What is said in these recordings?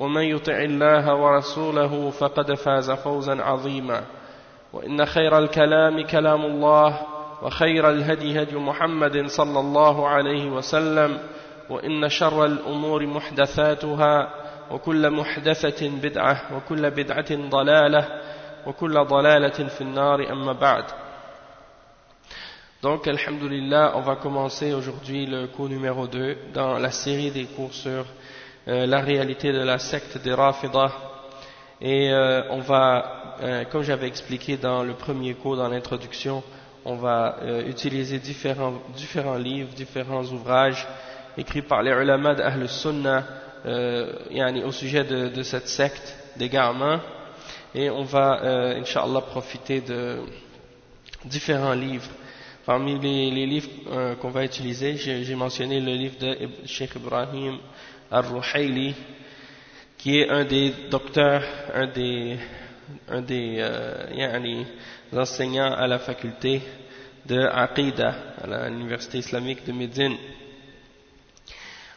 ومن يطع الله ورسوله فقد فاز فوزا عظيما. وإن خير الكلام كلام الله وخير الهدي هدي محمد صلى الله عليه وسلم وإن شر الأمور محدثاتها وكل محدثة بدعة وكل بدعة ضلالة وكل ضلالة في النار أما بعد. Donc, Alhamdulillah, on va commencer aujourd'hui le cours numéro 2 dans la série des cours sur euh, la réalité de la secte des Rafidah. Et euh, on va, euh, comme j'avais expliqué dans le premier cours, dans l'introduction, on va utiliser différents, livres, différents ouvrages écrits par les ulama d'Ahl Sunnah au sujet de, cette secte d'égarement. Et on va, Inch'Allah, profiter de différents livres Parmi les, livres euh, qu'on va utiliser, j'ai mentionné le livre de Sheikh Ibrahim Al-Ruhayli, qui est un des docteurs, un des, un des euh, enseignants à la faculté de Aqidah, à l'université islamique de Médine.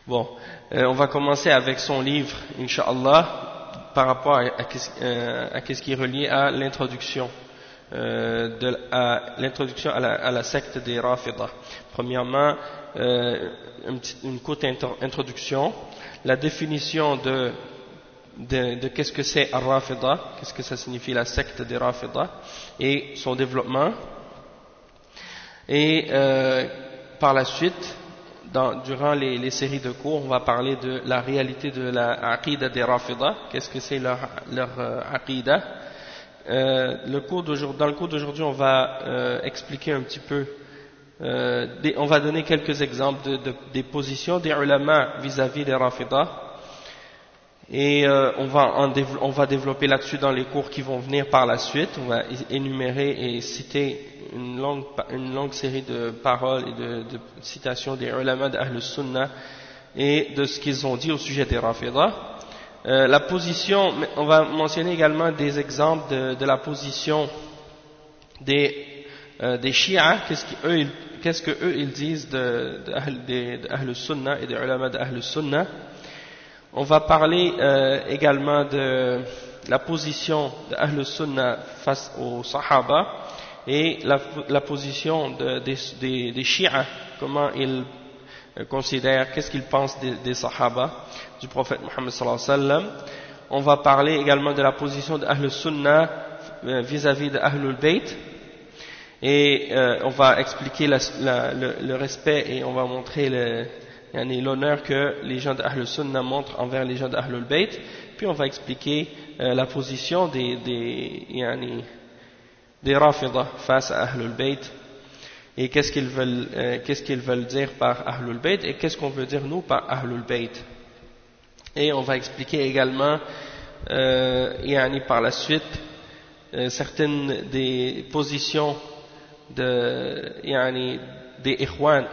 Bon, euh, on va commencer avec son livre, Inch'Allah, par rapport à, ce qui est relié à l'introduction. Euh, de, à l'introduction à la, à la, secte des Rafidah. Premièrement, euh, une, petite, une, courte introduction, la définition de, qu'est-ce que c'est Ar-Rafidah, qu'est-ce que ça signifie la secte des Rafidah, et son développement. Et euh, par la suite, dans, durant les, séries de cours, on va parler de la réalité de la Aqidah des Rafidah, qu'est-ce que c'est leur, leur euh, Aqidah, euh, le cours dans le cours d'aujourd'hui, on va expliquer un petit peu, euh, on va donner quelques exemples de, de, des positions des ulama vis-à-vis des rafidah, et euh, on va, on va développer là-dessus dans les cours qui vont venir par la suite. On va énumérer et citer une longue, une longue série de paroles et de, citations des ulama d'Ahl Sunnah et de ce qu'ils ont dit au sujet des rafidah. Euh, la position, on va mentionner également des exemples de la position des, euh, des Shia, qu'est-ce qu'eux qu'est-ce que eux ils disent de, de, et des ulama d'Ahl Sunnah. On va parler euh, également de la position d'Ahl Sunnah face aux Sahaba et la, la position de, des, des, comment ils considèrent, qu'est-ce qu'ils pensent des, des Sahaba du prophète Mohammed sallallahu alayhi wa sallam. On va parler également de la position d'Ahl Sunnah vis-à-vis d'Ahlul Bayt. Et euh, on va expliquer le, respect et on va montrer l'honneur que les gens d'Ahl Sunnah montrent envers les gens d'Ahlul Bayt. Puis on va expliquer euh, la position des, des, Rafidah face à Ahlul Bayt et qu'est-ce qu'ils veulent, euh, qu'est-ce qu'ils veulent dire par Ahlul Bayt et qu'est-ce qu'on veut dire nous par Ahlul Bayt. Et on va expliquer également, yani par la suite, certaines des positions de, yani, des Ikhwan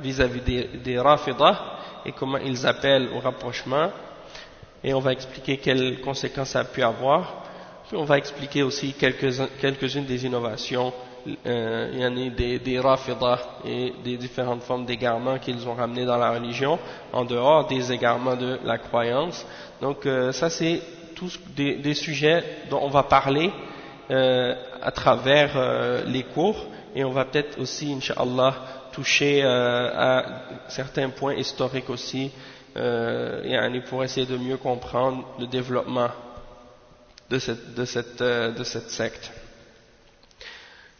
vis-à-vis des, des Rafidah et comment ils appellent au rapprochement. Et on va expliquer quelles conséquences ça a pu avoir. Puis on va expliquer aussi quelques-unes quelques des innovations euh, il y en a des, des rafidah et des différentes formes d'égarements qu'ils ont ramenés dans la religion, en dehors des égarements de la croyance. Donc euh, ça c'est tous des, des, sujets dont on va parler euh, à travers euh, les cours et on va peut-être aussi, Inch'Allah, toucher euh, à certains points historiques aussi euh, pour essayer de mieux comprendre le développement de cette, euh, secte.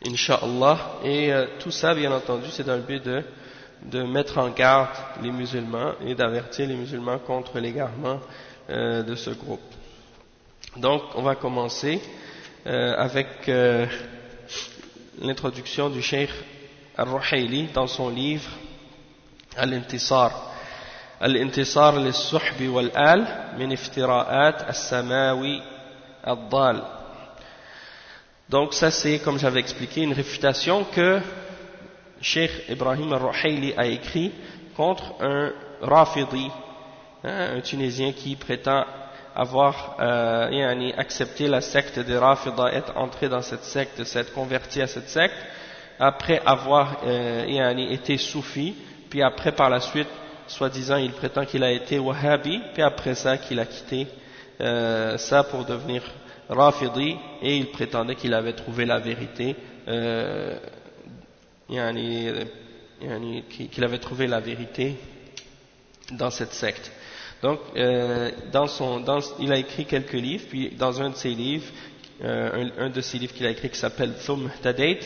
Inch'Allah. Et euh, tout ça, bien entendu, c'est dans le but de, mettre en garde les musulmans et d'avertir les musulmans contre l'égarement de ce groupe. Donc, on va commencer avec l'introduction du Cheikh Al-Ruhayli dans son livre Al-Intisar. Al-Intisar للصحب والآل من افتراءات السماوي الضال donc ça c'est, comme j'avais expliqué, une réfutation que Sheikh Ibrahim al-Ruhayli a écrit contre un Rafidi, hein, un Tunisien qui prétend avoir euh, accepté la secte des Rafida, être entré dans cette secte, s'être converti à cette secte, après avoir euh, été soufi, puis après par la suite, soi-disant, il prétend qu'il a été Wahhabi, puis après ça qu'il a quitté euh, ça pour devenir Rafidi et il prétendait qu'il avait trouvé la vérité euh, qu'il avait trouvé la vérité dans cette secte. Donc, euh, dans son, dans, il a écrit quelques livres, puis dans un de ses livres, euh, un, de ses livres qu'il a écrit qui s'appelle Thum Tadait,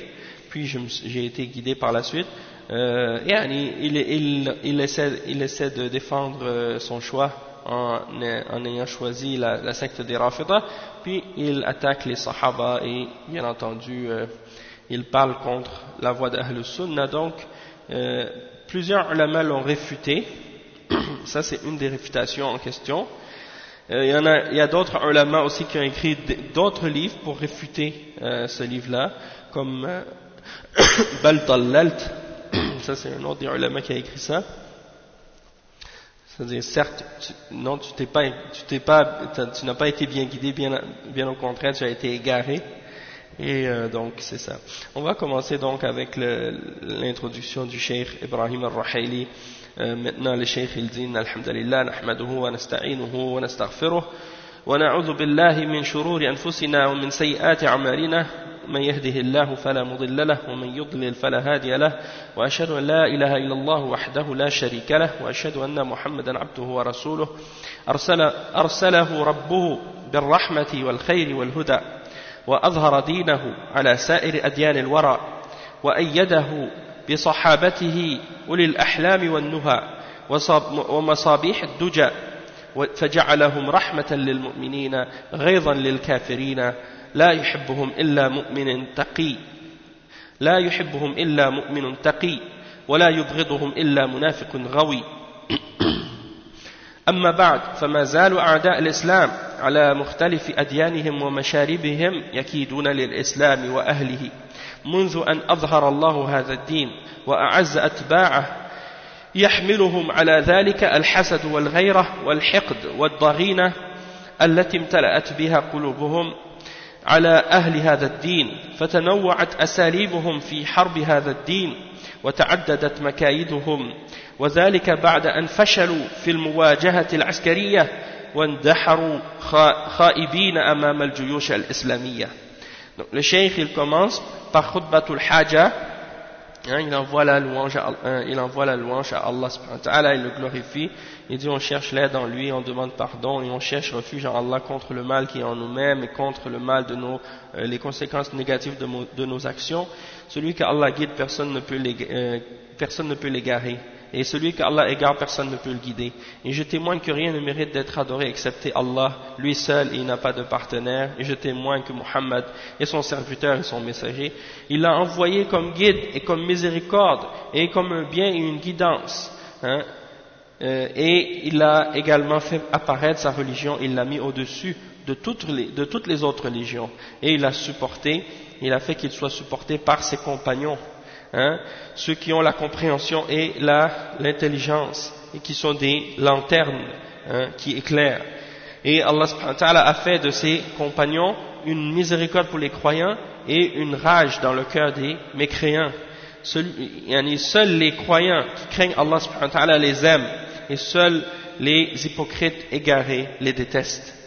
puis j'ai été guidé par la suite, euh, il, il, il, essaie, il essaie de défendre euh, son choix en, ayant choisi la, la secte des Rafida, puis il attaque les Sahaba et bien entendu euh, il parle contre la voie d'Ahl Sunnah. Donc euh, plusieurs ulama l'ont réfuté, ça c'est une des réfutations en question. Euh, il y, en a, il y a d'autres ulama aussi qui ont écrit d'autres livres pour réfuter euh, ce livre-là, comme euh, Baltallalt, ça c'est un autre des ulama qui a écrit ça. C'est-à-dire, certes, tu, non, tu t'es pas, tu t'es pas, tu n'as pas été bien guidé, bien, bien au contraire, tu as été égaré. Et euh, donc, c'est ça. On va commencer donc avec l'introduction du Cheikh Ibrahim al-Rahayli. Maintenant, le Cheikh il dit, Alhamdulillah, nahmaduhu wa nasta'inuhu wa nastaghfiruh. ونعوذ بالله من شرور أنفسنا ومن سيئات أعمالنا من يهده الله فلا مضل له ومن يضلل فلا هادي له وأشهد أن لا إله إلا الله وحده لا شريك له وأشهد أن محمدا عبده ورسوله أرسل أرسله ربه بالرحمة والخير والهدى وأظهر دينه على سائر أديان الورى وأيده بصحابته أولي الأحلام والنهى ومصابيح الدجى فجعلهم رحمة للمؤمنين غيظا للكافرين. لا يحبهم إلا مؤمن تقي. لا يحبهم إلا مؤمن تقي ولا يبغضهم إلا منافق غوي. أما بعد فما زال أعداء الإسلام على مختلف أديانهم ومشاربهم يكيدون للإسلام وأهله. منذ أن أظهر الله هذا الدين وأعز أتباعه يحملهم على ذلك الحسد والغيرة والحقد والضغينة التي امتلأت بها قلوبهم على أهل هذا الدين فتنوعت أساليبهم في حرب هذا الدين وتعددت مكايدهم وذلك بعد أن فشلوا في المواجهة العسكرية واندحروا خائبين أمام الجيوش الإسلامية. Le cheikh il commence par khutbatul haja Hein, il, envoie la louange à, euh, il envoie la louange à Allah il le glorifie, il dit on cherche l'aide en lui, on demande pardon et on cherche refuge en Allah contre le mal qui est en nous-mêmes et contre le mal de nos, euh, les conséquences négatives de, nos actions. Celui que Allah guide, personne ne peut l'égarer. Et celui qu'Allah égare, personne ne peut le guider. Et je témoigne que rien ne mérite d'être adoré excepté Allah, lui seul, et il n'a pas de partenaire. Et je témoigne que Muhammad est son serviteur et son messager. Il l'a envoyé comme guide et comme miséricorde, et comme un bien et une guidance. Hein. Euh, et il a également fait apparaître sa religion, il l'a mis au-dessus de de toutes les autres religions. Et il l'a supporté, il a fait qu'il soit supporté par ses compagnons hein, ceux qui ont la compréhension et l'intelligence, et qui sont des lanternes hein, qui éclairent. Et Allah a fait de ses compagnons une miséricorde pour les croyants et une rage dans le cœur des mécréants. Seuls, seuls les croyants qui craignent Allah les aiment et seuls les hypocrites égarés les détestent.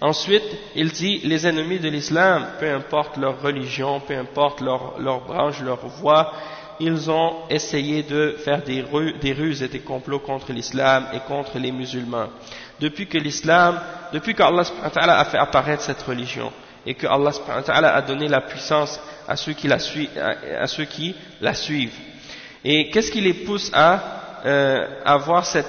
Ensuite, il dit les ennemis de l'islam, peu importe leur religion, peu importe leur, leur branche, leur voix, ils ont essayé de faire des, ruses et des complots contre l'islam et contre les musulmans. depuis que l'islam, depuis qu'Allah a fait apparaître cette religion et que Allah a donné la puissance à ceux qui la, à ceux qui la suivent. Et qu'est-ce qui les pousse à euh, avoir cette,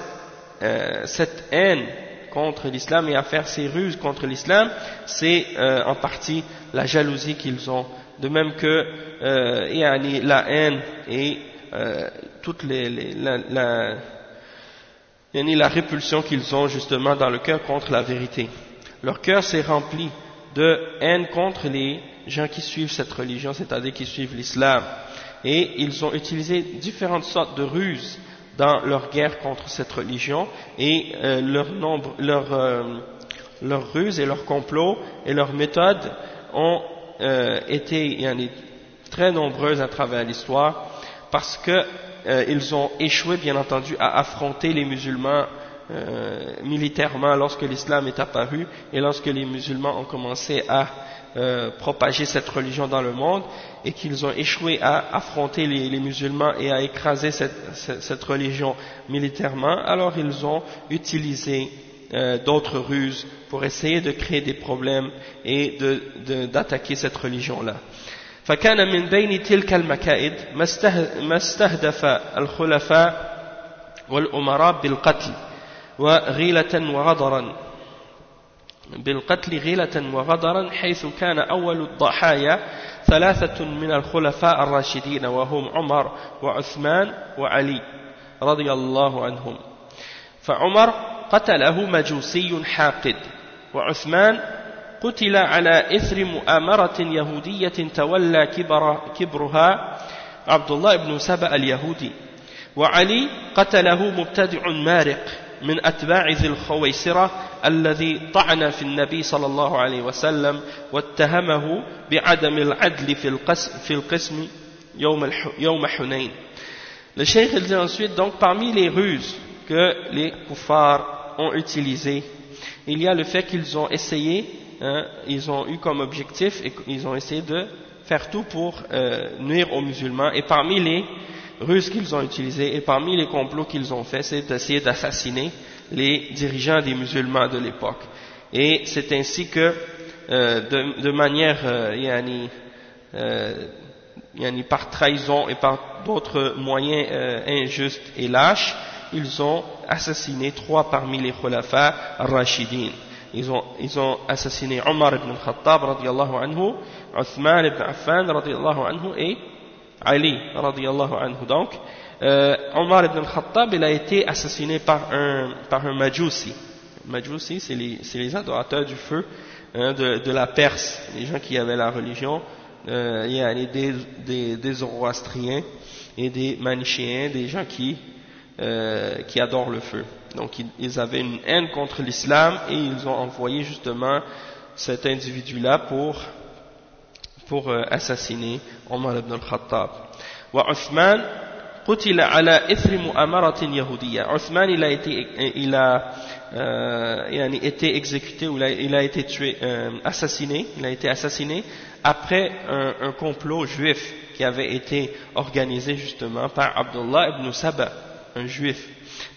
euh, cette haine contre l'islam et à faire ces ruses contre l'islam C'est euh, en partie la jalousie qu'ils ont. De même que euh, la haine et euh, toute la répulsion qu'ils ont justement dans le cœur contre la vérité. Leur cœur s'est rempli de haine contre les gens qui suivent cette religion, c'est-à-dire qui suivent l'islam. Et ils ont utilisé différentes sortes de ruses dans leur guerre contre cette religion et euh, leur nombre, leur, euh, leurs ruses et leurs complots et leurs méthodes ont euh, été très nombreuses à travers l'histoire parce qu'ils ont échoué bien entendu à affronter les musulmans euh, militairement lorsque l'islam est apparu et lorsque les musulmans ont commencé à euh, propager cette religion dans le monde et qu'ils ont échoué à affronter les, musulmans et à écraser cette, religion militairement, alors ils ont utilisé euh, d'autres ruses pour essayer de créer des problèmes et d'attaquer cette religion-là. فكان من بين تلك المكائد ما استهدف الخلفاء والأمراء بالقتل وغيلة وغدرا بالقتل غيلة وغدرا حيث كان أول الضحايا ثلاثة من الخلفاء الراشدين وهم عمر وعثمان وعلي رضي الله عنهم. فعمر قتله مجوسي حاقد وعثمان قتل على إثر مؤامرة يهودية تولى كبر كبرها عبد الله بن سبأ اليهودي. وعلي قتله مبتدع مارق من أتباع ذي الخويسرة الذي طعن في النبي صلى الله عليه وسلم واتهمه بعدم العدل في القسم, في القسم يوم, يوم حنين Le cheikh dit ensuite, donc parmi les ruses que les kuffars ont utilisées, il y a le fait qu'ils ont essayé, hein, ils ont eu comme objectif et ils ont essayé de faire tout pour euh, nuire aux musulmans. Et parmi les ruses qu'ils ont utilisées et parmi les complots qu'ils ont fait, c'est d'essayer d'assassiner les dirigeants des musulmans de l'époque. Et c'est ainsi que, euh, de, de, manière euh, yani, euh, yani par trahison et par d'autres moyens euh, injustes et lâches, ils ont assassiné trois parmi les khulafa rashidin. Ils ont, ils ont assassiné Omar ibn Khattab radiallahu anhu, Uthman ibn Affan radiallahu anhu et Ali radiallahu anhu. Donc, euh, Omar ibn al-Khattab, il a été assassiné par un, par un Majousi. Majousi, c'est les, les, adorateurs du feu hein, de, de, la Perse, les gens qui avaient la religion. Euh, il y a des, des, des Zoroastriens et des Manichéens, des gens qui, euh, qui adorent le feu. Donc ils, ils avaient une haine contre l'islam et ils ont envoyé justement cet individu-là pour pour euh, assassiner Omar ibn al-Khattab. Othman il a été, a, euh, été exécuté ou il a, été tué, euh, assassiné, il a été assassiné après un, un, complot juif qui avait été organisé justement par Abdullah ibn Saba, un juif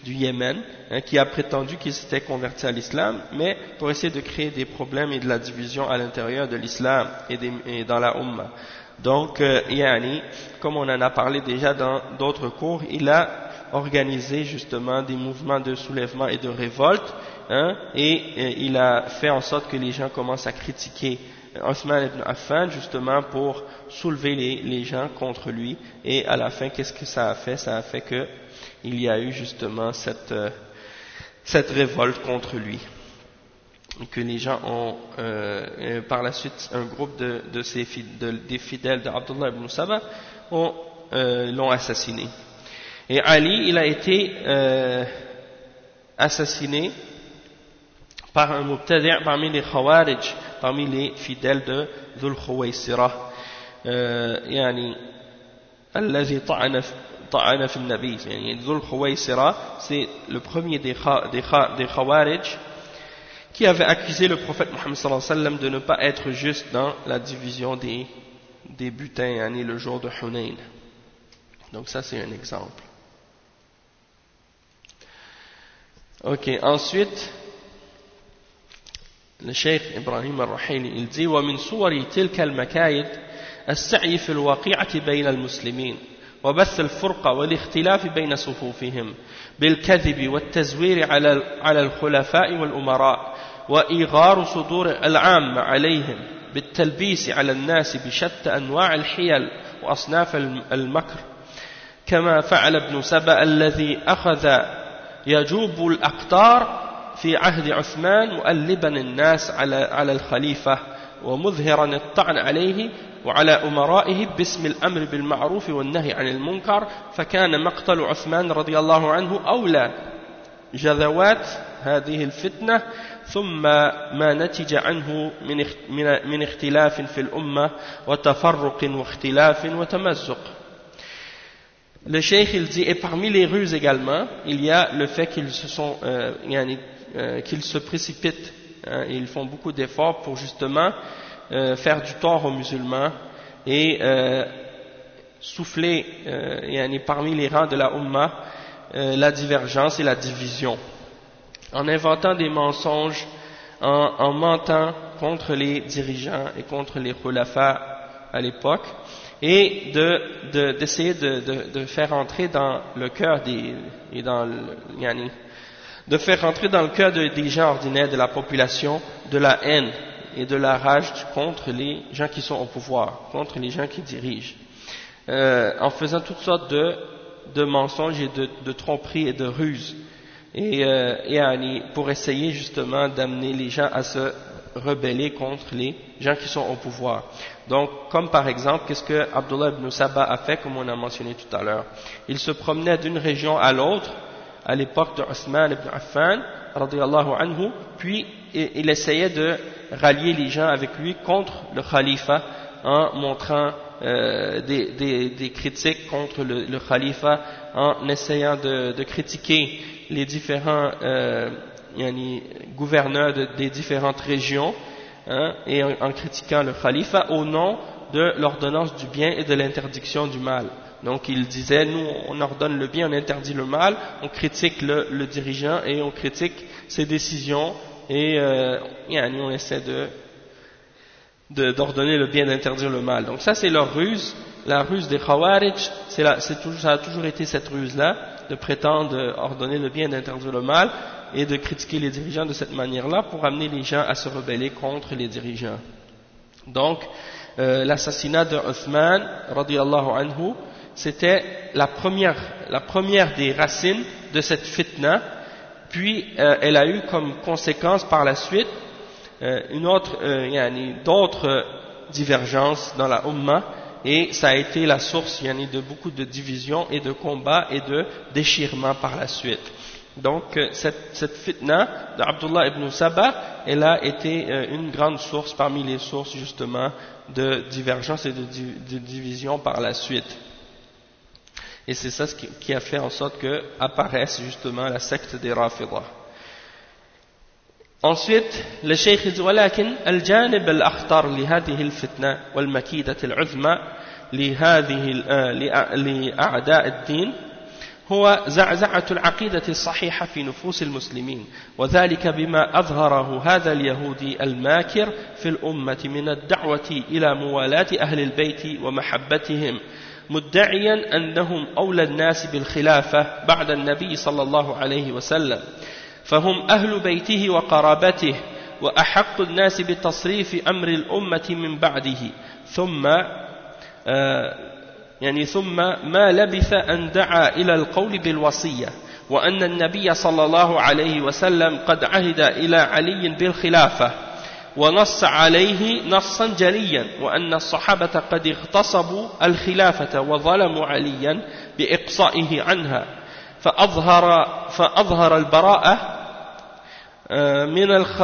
du Yémen, hein, qui a prétendu qu'il s'était converti à l'islam, mais pour essayer de créer des problèmes et de la division à l'intérieur de l'islam et, dans la Ummah. Donc, euh, comme on en a parlé déjà dans d'autres cours, il a organisé justement des mouvements de soulèvement et de révolte, hein, et, il a fait en sorte que les gens commencent à critiquer Osman ibn Affan justement pour soulever les, les gens contre lui, et à la fin, qu'est-ce que ça a fait? Ça a fait que il y a eu justement cette, euh, cette révolte contre lui. Et que les gens ont, euh, euh, par la suite, un groupe de, de ces, des fidèles d'Abdullah ibn Saba l'ont assassiné. Et Ali, il a été assassiné par un mubtadi' parmi les Khawarij, parmi les fidèles de Dhul Khuwaysira. يعني الذي طعن ta'ana fi nabi Dhul Khuwaysira c'est le premier des, des, des Khawarij qui avait accusé le prophète Mohammed sallallahu alayhi wa sallam de ne pas être juste dans la division des, des butins yani le jour de Hunayn donc ça c'est un exemple ok ensuite le Cheikh Ibrahim al-Rahili, il dit ومن صور تلك المكايد السعي في الواقعة بين المسلمين وبث الفرقة والاختلاف بين صفوفهم بالكذب والتزوير على الخلفاء والأمراء وإيغار صدور العامة عليهم بالتلبيس على الناس بشتى أنواع الحيل وأصناف المكر. كما فعل ابن سبأ الذي أخذ يجوب الأقطار في عهد عثمان مؤلبا الناس على على الخليفة. ومظهرا الطعن عليه وعلى أمرائه باسم الأمر بالمعروف والنهي عن المنكر فكان مقتل عثمان رضي الله عنه أولى جذوات هذه الفتنة ثم ما نتج عنه من اختلاف في الأمة وتفرق واختلاف وتمزق. Le cheikh il dit, et parmi les ruses également, il y a le fait qu'ils se sont, euh, euh, qu'ils se précipitent, hein, ils font beaucoup d'efforts pour justement euh, faire du tort aux musulmans et euh, souffler euh, parmi les rangs de la Ummah euh, la divergence et la division, en inventant des mensonges, en, en mentant contre les dirigeants et contre les khulafas à l'époque, et d'essayer de, de, de, faire entrer dans le cœur des et dans le, de faire entrer dans le cœur des gens ordinaires de la population de la haine et de la rage contre les gens qui sont au pouvoir, contre les gens qui dirigent, euh, en faisant toutes sortes de, de mensonges et de, de, tromperies et de ruses, et, euh, et pour essayer justement d'amener les gens à se rebeller contre les gens qui sont au pouvoir. Donc, comme par exemple, qu'est-ce que Abdullah ibn Saba a fait, comme on a mentionné tout à l'heure? Il se promenait d'une région à l'autre, à l'époque de Osman ibn Affan, anhu, puis il essayait de rallier les gens avec lui contre le khalifa en montrant euh, des, critiques contre le, le, khalifa, en essayant de, critiquer les différents euh, gouverneurs de, des différentes régions, hein, et en, critiquant le khalifa au nom de l'ordonnance du bien et de l'interdiction du mal. Donc il disait, nous on ordonne le bien, on interdit le mal, on critique le, dirigeant et on critique ses décisions et euh, on essaie de d'ordonner le bien, d'interdire le mal. Donc ça c'est leur ruse, la ruse des Khawarij, toujours, ça a toujours été cette ruse-là, de prétendre ordonner le bien, d'interdire le mal, et de critiquer les dirigeants de cette manière-là pour amener les gens à se rebeller contre les dirigeants. Donc, euh, l'assassinat de Uthman, radiallahu anhu, c'était la première, la première des racines de cette fitna, puis euh, elle a eu comme conséquence par la suite euh, une autre, euh, d'autres divergences dans la Ummah, et ça a été la source de beaucoup de divisions et de combats et de déchirements par la suite. Donc cette, cette fitna d'Abdullah ibn Saba, elle a été une grande source parmi les sources justement de divergence et de, de division par la suite. Et c'est ça ce qui a fait en sorte que apparaisse justement la secte des Rafidah. Ensuite, le Cheikh dit ولكن الجانب الأخطر لهذه الفتنة والمكيدة العظمى لهذه لأعداء الدين هو زعزعة العقيدة الصحيحة في نفوس المسلمين وذلك بما أظهره هذا اليهودي الماكر في الأمة من الدعوة إلى موالاة أهل البيت ومحبتهم مدعيا أنهم أولى الناس بالخلافة بعد النبي صلى الله عليه وسلم. فهم أهل بيته وقرابته وأحق الناس بتصريف أمر الأمة من بعده. ثم آه، يعني ثم ما لبث أن دعا إلى القول بالوصية وأن النبي صلى الله عليه وسلم قد عهد إلى علي بالخلافة. ونص عليه نصا جليا وأن الصحابة قد اغتصبوا الخلافة وظلموا عليا بإقصائه عنها. فأظهر, فأظهر البراءة آه،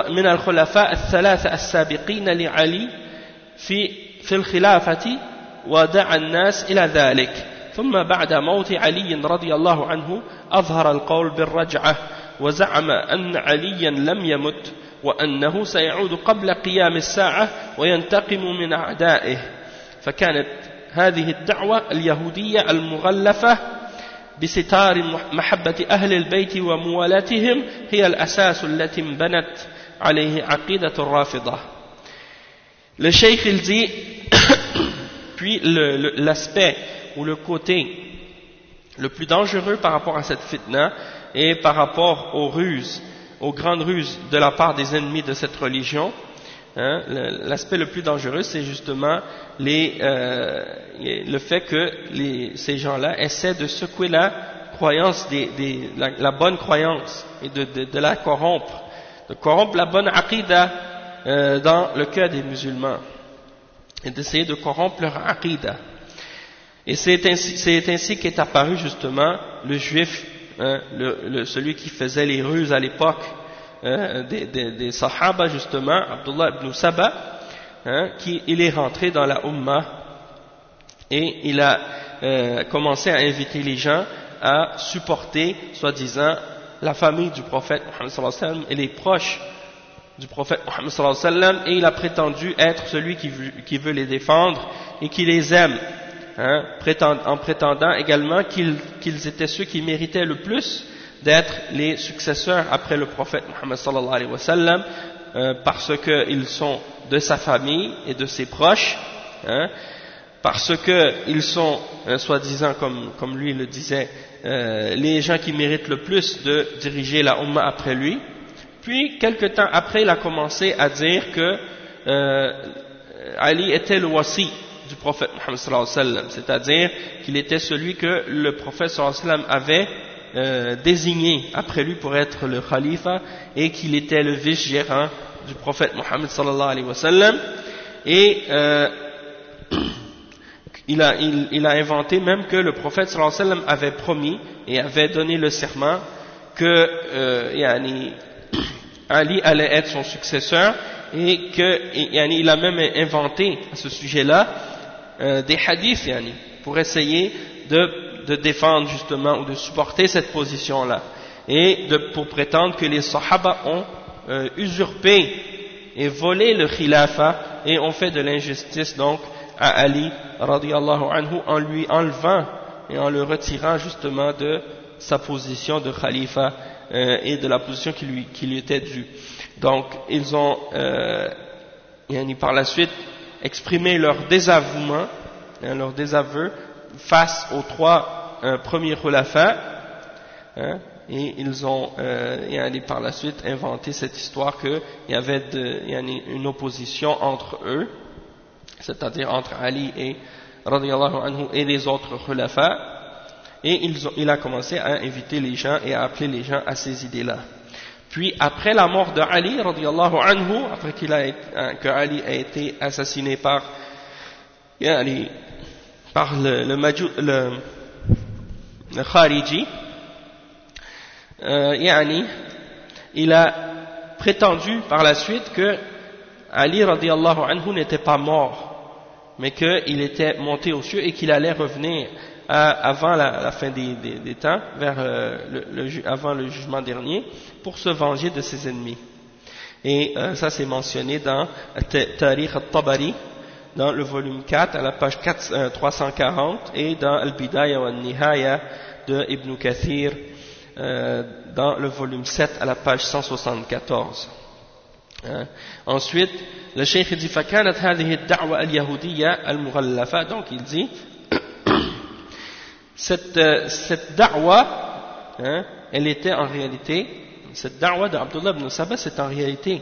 من الخلفاء الثلاثة السابقين لعلي في, في الخلافة ودعا الناس إلى ذلك. ثم بعد موت علي رضي الله عنه أظهر القول بالرجعة وزعم أن عليا لم يمت وأنه سيعود قبل قيام الساعة وينتقم من أعدائه. فكانت هذه الدعوة اليهودية المغلفة بستار محبة أهل البيت وموالاتهم هي الأساس التي انبنت عليه عقيدة الرافضة. Le cheikh il dit puis l'aspect ou le côté le plus dangereux par rapport à cette fitna et par rapport aux ruses. Aux grandes ruses de la part des ennemis de cette religion Hein, l'aspect le plus dangereux, c'est justement euh, le fait que ces gens-là essaient de secouer la croyance, la, bonne croyance et de, la corrompre, de corrompre la bonne aqidah euh, dans le cœur des musulmans et d'essayer de corrompre leur aqidah. Et c'est ainsi qu'est apparu justement le juif, hein, celui qui faisait les ruses à l'époque Hein, des, Sahaba justement, Abdullah ibn Saba, hein, qui il est rentré dans la Ummah et il a euh, commencé à inviter les gens à supporter, soi-disant, la famille du prophète Muhammad et les proches du prophète Muhammad et il a prétendu être celui qui veut, qui veut les défendre et qui les aime, hein, en prétendant également qu'ils étaient ceux qui méritaient le plus d'être les successeurs après le prophète Muhammad sallallahu alayhi wa sallam euh, parce qu'ils sont de sa famille et de ses proches hein, parce qu'ils sont euh, soi-disant comme, lui le disait euh, les gens qui méritent le plus de diriger la Ummah après lui. Puis quelque temps après il a commencé à dire que Ali était le wasi du prophète sallam. C'est-à-dire qu'il était celui que le prophète sallam avait euh, désigné après lui pour être le khalifa et qu'il était le vice-gérant du prophète Mohammed sallallahu alayhi wa et euh, il, a, il, a, inventé même que le prophète sallallahu alayhi wa avait promis et avait donné le serment que euh, yani, Ali allait être son successeur et que yani, il a même inventé à ce sujet-là euh, des hadiths yani, pour essayer de défendre justement ou de supporter cette position-là et de, pour prétendre que les Sahaba ont euh, usurpé et volé le khilafa et ont fait de l'injustice donc à Ali radiallahu anhu en lui enlevant et en le retirant justement de sa position de khalifa euh, et de la position qui lui, qui lui était due. Donc ils ont euh, par la suite exprimé leur désavouement, hein, leur désaveu face aux trois euh, premiers khulafas, hein, et ils ont euh, par la suite inventé cette histoire qu'il y avait de, une opposition entre eux, c'est-à-dire entre Ali et, anhu, et les autres khulafas, et il a commencé à inviter les gens et à appeler les gens à ces idées-là. Puis après la mort de Ali, anhu, après qu'il a, hein, que Ali a été assassiné par par le, le, le, le Khariji, euh, il a prétendu par la suite que Ali anhu n'était pas mort, mais qu'il était monté aux cieux et qu'il allait revenir avant la, la, fin des, des, des temps, vers, euh, le, le, avant le jugement dernier, pour se venger de ses ennemis. Et euh, ça c'est mentionné dans Tariq al-Tabari, dans le volume 4 à la page 4, 340 euh, et dans Al-Bidaya wa Nihaya de Ibn Kathir euh, dans le volume 7 à la page 174. Hein. Ensuite, le cheikh dit فكانت هذه الدعوة اليهودية المغلفة donc il dit cette, euh, cette da'wa hein, elle était en réalité cette da'wa d'Abdullah ibn Saba c'est en réalité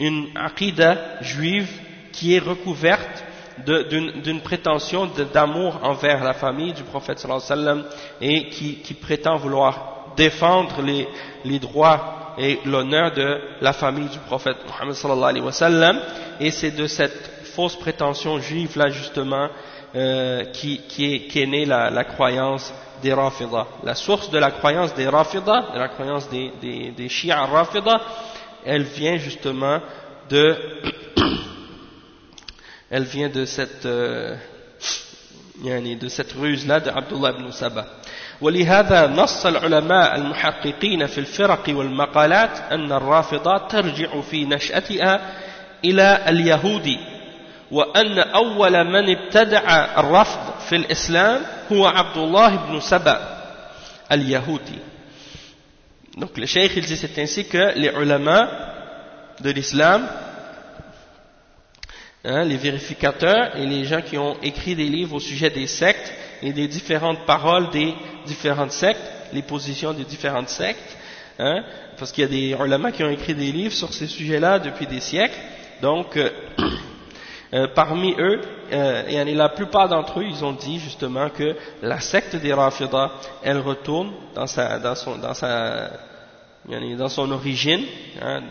une aqidah juive qui est recouverte d'une prétention d'amour envers la famille du prophète sallallahu alayhi wa sallam et qui, qui, prétend vouloir défendre les, les droits et l'honneur de la famille du prophète Muhammad sallallahu alayhi wa sallam. Et c'est de cette fausse prétention juive là justement euh, qui, qui, est, qui est née la, la croyance des Rafida. La source de la croyance des Rafida, de la croyance des, des, des Shia Rafida, elle vient justement de elle vient de cette euh, يعني de cette ruse là de Abdullah ibn Saba ولهذا نص العلماء المحققين في الفرق والمقالات أن الرافضة ترجع في نشأتها إلى اليهود وأن أول من ابتدع الرفض في الإسلام هو عبد الله بن سبا اليهودي Donc le cheikh il dit c'est ainsi que les ulama de l'islam, hein, les vérificateurs et les gens qui ont écrit des livres au sujet des sectes et des différentes paroles des différentes sectes, les positions des différentes sectes, hein, parce qu'il y a des ulama qui ont écrit des livres sur ces sujets-là depuis des siècles. Donc, euh, parmi eux, euh, et la plupart d'entre eux, ils ont dit justement que la secte des Rafidah, elle retourne dans sa, dans son, dans sa, dans son origine, hein,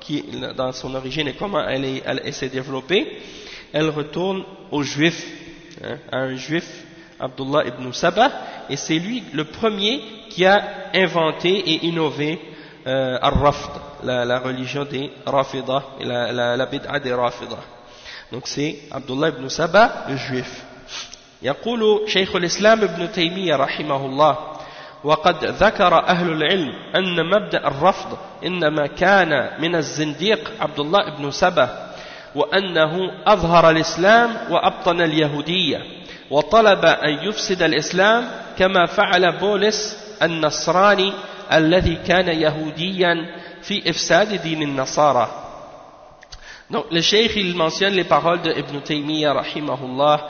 qui, dans son origine et comment elle, elle, s'est développée, elle retourne aux Juifs, hein, à un Juif, Abdullah ibn Sabah, et c'est lui le premier qui a inventé et innové euh, la, la, religion des Rafidah, la, la, la bid'a des Rafidah. Donc c'est Abdullah ibn Saba, le juif. يقول شيخ الإسلام ابن تيمية رحمه الله وقد ذكر أهل العلم أن مبدأ الرفض إنما كان من الزنديق عبد الله بن سبا وأنه أظهر الإسلام وأبطن اليهودية وطلب أن يفسد الإسلام كما فعل بولس النصراني الذي كان يهوديا في إفساد دين النصارى Donc le cheikh il mentionne les paroles de Ibn Taymiyyah rahimahullah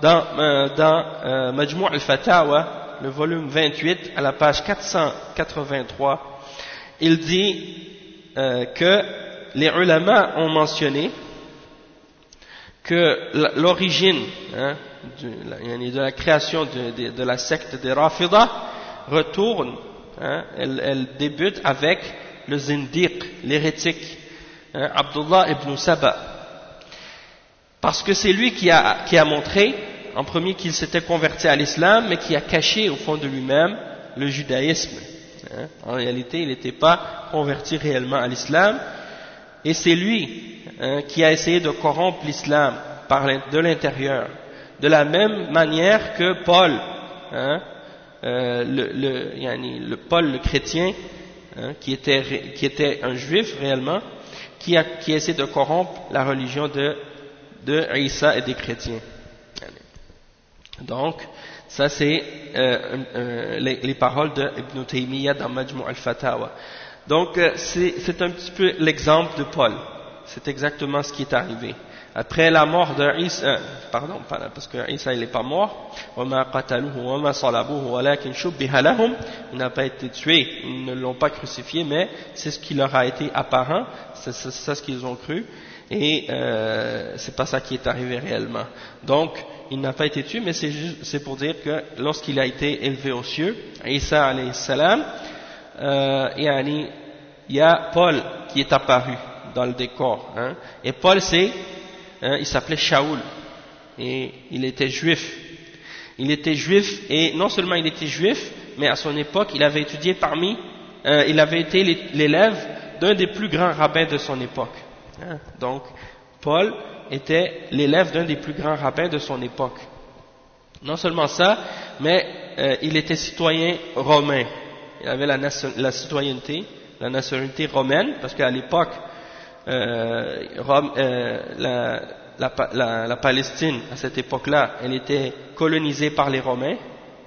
dans, euh, dans euh, al-Fatawa, le volume 28 à la page 483. Il dit euh, que les ulama ont mentionné que l'origine hein, de, la création de, la secte des Rafidah retourne, hein, elle, elle débute avec le zindiq, l'hérétique Hein, Abdullah ibn Saba. Parce que c'est lui qui a, qui a montré, en premier, qu'il s'était converti à l'islam, mais qui a caché au fond de lui-même le judaïsme. Hein? En réalité, il n'était pas converti réellement à l'islam. Et c'est lui hein, qui a essayé de corrompre l'islam de l'intérieur. De la même manière que Paul, hein, euh, le, Paul le chrétien, qui, était, qui était un juif réellement, qui, a, qui essaie de corrompre la religion de, de Isa et des chrétiens. Donc, ça c'est euh, euh, les, les, paroles de Ibn Taymiyyah dans Majmu' al-Fatawa. Donc, euh, c'est un petit peu l'exemple de Paul. C'est exactement ce qui est arrivé. Après la mort de Isa, euh, pardon, parce que Isa il n'est pas mort, il n'a pas été tué, ils ne l'ont pas crucifié, mais c'est ce qui leur a été apparent, c'est ça ce qu'ils ont cru, et euh, c'est pas ça qui est arrivé réellement. Donc, il n'a pas été tué, mais c'est pour dire que lorsqu'il a été élevé aux cieux, Isa alayhi salam, euh, il y a Paul qui est apparu dans le décor. Hein, et Paul c'est Hein, il s'appelait Shaoul et il était juif. Il était juif et non seulement il était juif, mais à son époque il avait étudié parmi, euh, il avait été l'élève d'un des plus grands rabbins de son époque. Hein. Donc Paul était l'élève d'un des plus grands rabbins de son époque. Non seulement ça, mais euh, il était citoyen romain. Il avait la, la citoyenneté, la nationalité romaine, parce qu'à l'époque, euh, Rome, euh, la, Palestine, à cette époque-là, elle était colonisée par les Romains,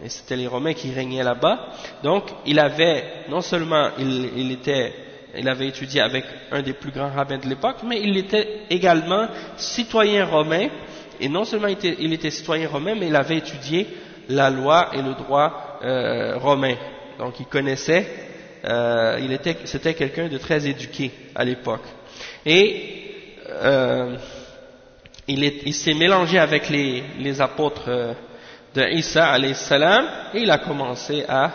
et c'était les Romains qui régnaient là-bas. Donc, il avait, non seulement il, était, il avait étudié avec un des plus grands rabbins de l'époque, mais il était également citoyen romain, et non seulement il était, citoyen romain, mais il avait étudié la loi et le droit euh, romain. Donc, il connaissait, il était, c'était quelqu'un de très éduqué à l'époque. Et euh, il s'est mélangé avec les, apôtres euh, de Isa salam et il a commencé à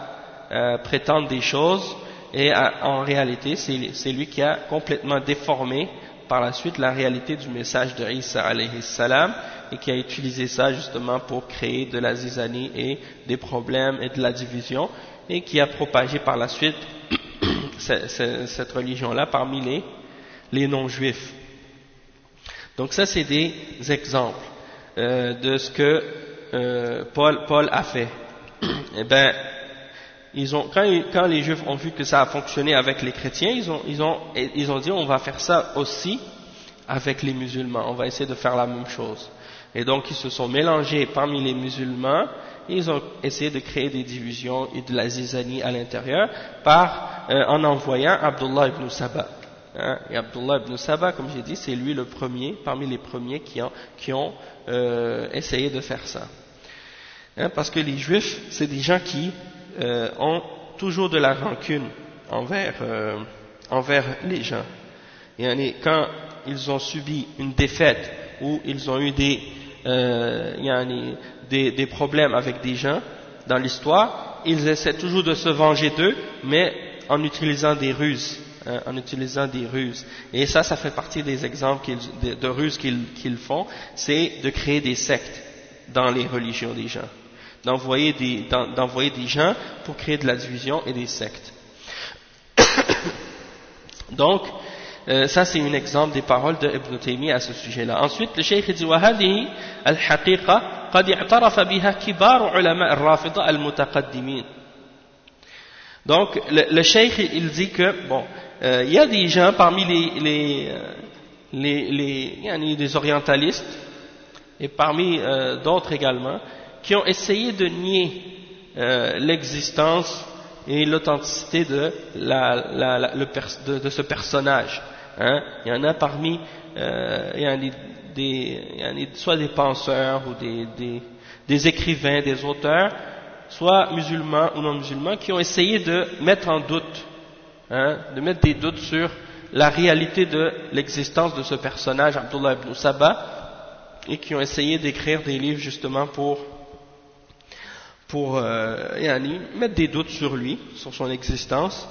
euh, prétendre des choses. Et en réalité c'est lui qui a complètement déformé par la suite la réalité du message de Isa salam et qui a utilisé ça justement pour créer de la zizanie et des problèmes et de la division et qui a propagé par la suite cette religion là parmi les les non-juifs. Donc ça, c'est des exemples euh, de ce que euh, Paul, Paul, a fait. eh ben, ils ont, quand, quand, les juifs ont vu que ça a fonctionné avec les chrétiens, ils ont, ils, ont, ils ont dit on va faire ça aussi avec les musulmans, on va essayer de faire la même chose. Et donc ils se sont mélangés parmi les musulmans, et ils ont essayé de créer des divisions et de la zizanie à l'intérieur euh, en envoyant Abdullah ibn Sabah. Hein, et Abdullah ibn Saba, comme j'ai dit, c'est lui le premier, parmi les premiers qui ont, euh, essayé de faire ça. Hein, parce que les juifs, c'est des gens qui euh, ont toujours de la rancune envers, euh, les gens. Et quand ils ont subi une défaite ou ils ont eu des problèmes avec des gens dans l'histoire, ils essaient toujours de se venger d'eux, mais en utilisant des ruses. Hein, en utilisant des ruses. Et ça, ça fait partie des exemples de, ruses qu'ils font, c'est de créer des sectes dans les religions des gens. D'envoyer des, d'envoyer des gens pour créer de la division et des sectes. Donc, euh, ça c'est un exemple des paroles de Ibn Taymiyyah à ce sujet-là. Ensuite, le Cheikh dit وهذه الحقيقة قد اعترف بها كبار علماء الرافضة المتقدمين. Donc, le, le Cheikh il dit que bon, euh, il y a des gens parmi les, les, euh, les, orientalistes et parmi euh, d'autres également qui ont essayé de nier l'existence et l'authenticité de, ce personnage. Hein. Il y en a parmi des, soit des penseurs ou des, des, des écrivains, des auteurs, soit musulmans ou non musulmans, qui ont essayé de mettre en doute hein, de mettre des doutes sur la réalité de l'existence de ce personnage, Abdullah ibn Saba, et qui ont essayé d'écrire des livres justement pour, pour euh, mettre des doutes sur lui, sur son existence.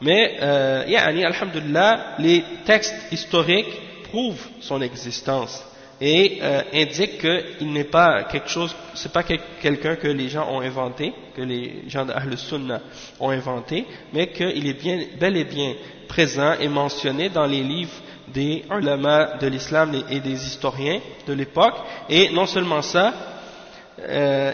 Mais, euh, yani, alhamdulillah, les textes historiques prouvent son existence et euh, indique qu'il n'est pas quelque chose, c'est pas quelqu'un que les gens ont inventé, que les gens d'Ahl Sunnah ont inventé, mais qu'il est bien, bel et bien présent et mentionné dans les livres des ulama de l'islam et des historiens de l'époque. Et non seulement ça, euh,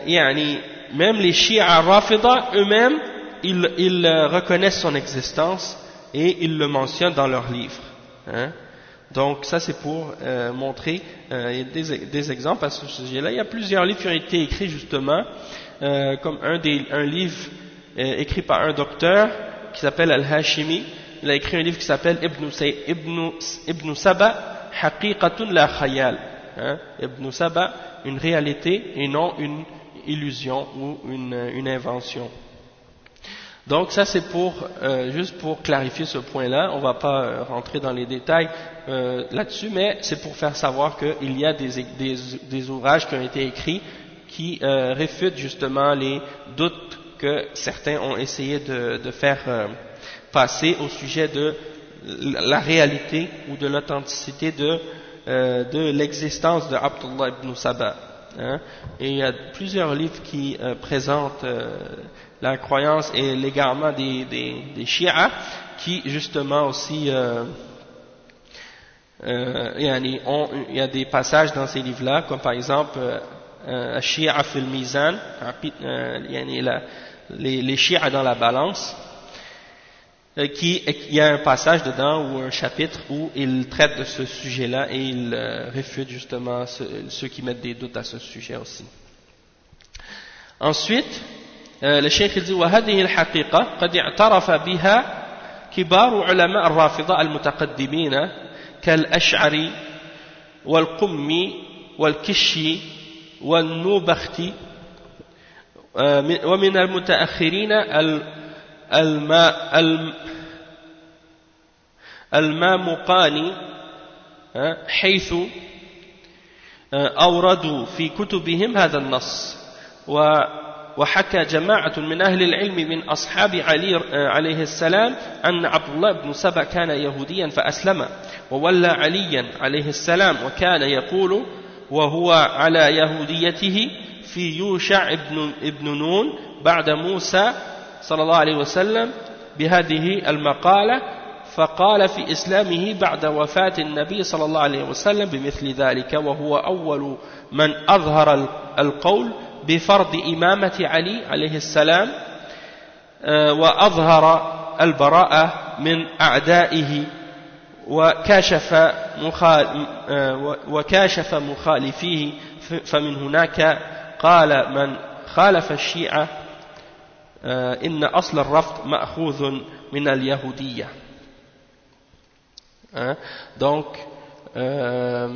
même les Shia Rafida eux-mêmes, ils, ils, reconnaissent son existence et ils le mentionnent dans leurs livres. Hein. Donc ça c'est pour euh, montrer euh, des, exemples à ce sujet-là. Il y a plusieurs livres qui ont été écrits justement, euh, comme un, des, un livre écrit par un docteur qui s'appelle Al-Hashimi. Il a écrit un livre qui s'appelle Ibn, Ibn, Ibn Saba Haqiqatun la Khayal. Hein? Ibn Saba, une réalité et non une illusion ou une, une invention. Donc ça c'est pour euh, juste pour clarifier ce point-là. On ne va pas euh, rentrer dans les détails euh, là-dessus, mais c'est pour faire savoir qu'il y a des, des, des, ouvrages qui ont été écrits qui euh, réfutent justement les doutes que certains ont essayé de, de faire euh, passer au sujet de la réalité ou de l'authenticité de, de l'existence de Abdullah ibn Saba. Hein. Et il y a plusieurs livres qui présentent la croyance et l'égarement des, des, des qui justement aussi euh, euh, il y a des passages dans ces livres-là comme par exemple euh, Shia fil Mizan euh, les, les Shia dans la balance qui, il y a un passage dedans ou un chapitre où il traite de ce sujet-là et il réfute justement ceux qui mettent des doutes à ce sujet aussi. Ensuite, الشيخ يقول وهذه الحقيقة قد اعترف بها كبار علماء الرافضة المتقدمين كالأشعري والقمي والكشي والنوبختي ومن المتأخرين المامقاني حيث أوردوا في كتبهم هذا النص. و وحكى جماعة من أهل العلم من أصحاب علي عليه السلام أن عبد الله بن سبع كان يهوديا فأسلم وولى عليا عليه السلام وكان يقول وهو على يهوديته في يوشع ابن, ابن نون بعد موسى صلى الله عليه وسلم بهذه المقالة فقال في إسلامه بعد وفاة النبي صلى الله عليه وسلم بمثل ذلك وهو أول من أظهر القول بفرض إمامة علي عليه السلام آه، وأظهر البراءة من أعدائه وكاشف, آه، وكاشف مخالفيه فمن هناك قال من خالف الشيعة آه، إن أصل الرفض مأخوذ من اليهودية? Donc, euh,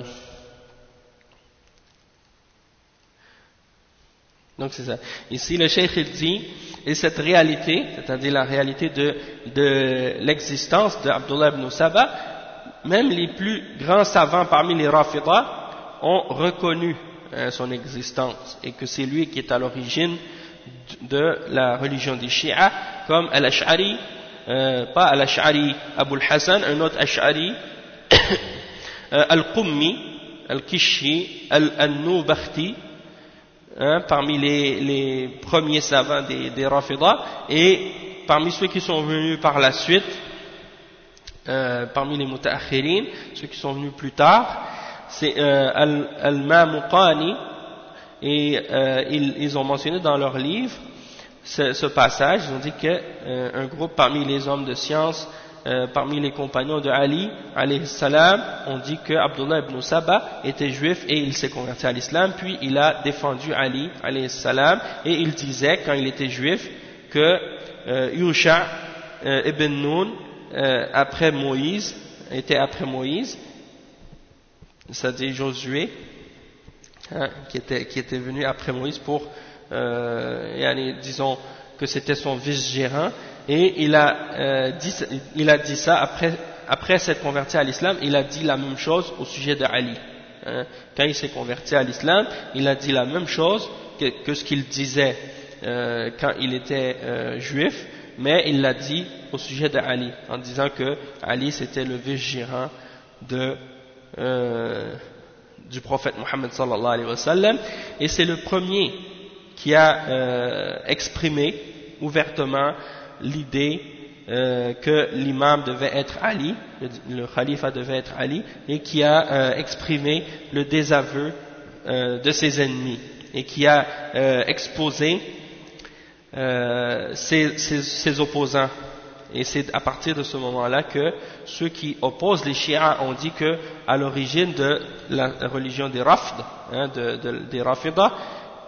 donc c'est ça. Ici, le cheikh il dit, et cette réalité, c'est-à-dire la réalité de, de l'existence d'Abdullah ibn Saba, même les plus grands savants parmi les Rafidah ont reconnu hein, son existence et que c'est lui qui est à l'origine de la religion des Shia, comme Al-Ash'ari, euh, pas Al-Ash'ari Abu al-Hassan, un autre Ash'ari, euh, Al-Qummi, Al-Kishi, Al-Nubakhti, hein, parmi les, premiers savants des, des Rafidah, et parmi ceux qui sont venus par la suite, euh, parmi les mutaakhirin, ceux qui sont venus plus tard, c'est euh, Al-Mamuqani, et euh, ils, ils, ont mentionné dans leur livre ce, ce passage, ils ont dit qu'un euh, groupe parmi les hommes de science, euh, parmi les compagnons de Ali, salam, ont dit que Abdullah ibn Saba était juif et il s'est converti à l'islam, puis il a défendu Ali, salam, et il disait, quand il était juif, que euh, Yusha euh, ibn Nun, après Moïse, était après Moïse, c'est-à-dire Josué, hein, qui, était, venu après Moïse pour, disons que c'était son vice-gérant, et il a, euh, dit, il a dit ça après, après s'être converti à l'islam, il a dit la même chose au sujet de Ali. Hein. Quand il s'est converti à l'islam, il a dit la même chose que, ce qu'il disait euh, quand il était euh, juif, mais il l'a dit au sujet de Ali, en disant que Ali c'était le vice-gérant de, du prophète Mohammed sallallahu alayhi wa sallam, et c'est le premier qui a exprimé ouvertement l'idée euh, que l'imam devait être Ali, le, le, khalifa devait être Ali, et qui a euh, exprimé le désaveu euh, de ses ennemis, et qui a exposé ses, ses, opposants. Et c'est à partir de ce moment-là que ceux qui opposent les chiites ont dit que à l'origine de la religion des Rafd, hein, de, de, des Rafidah,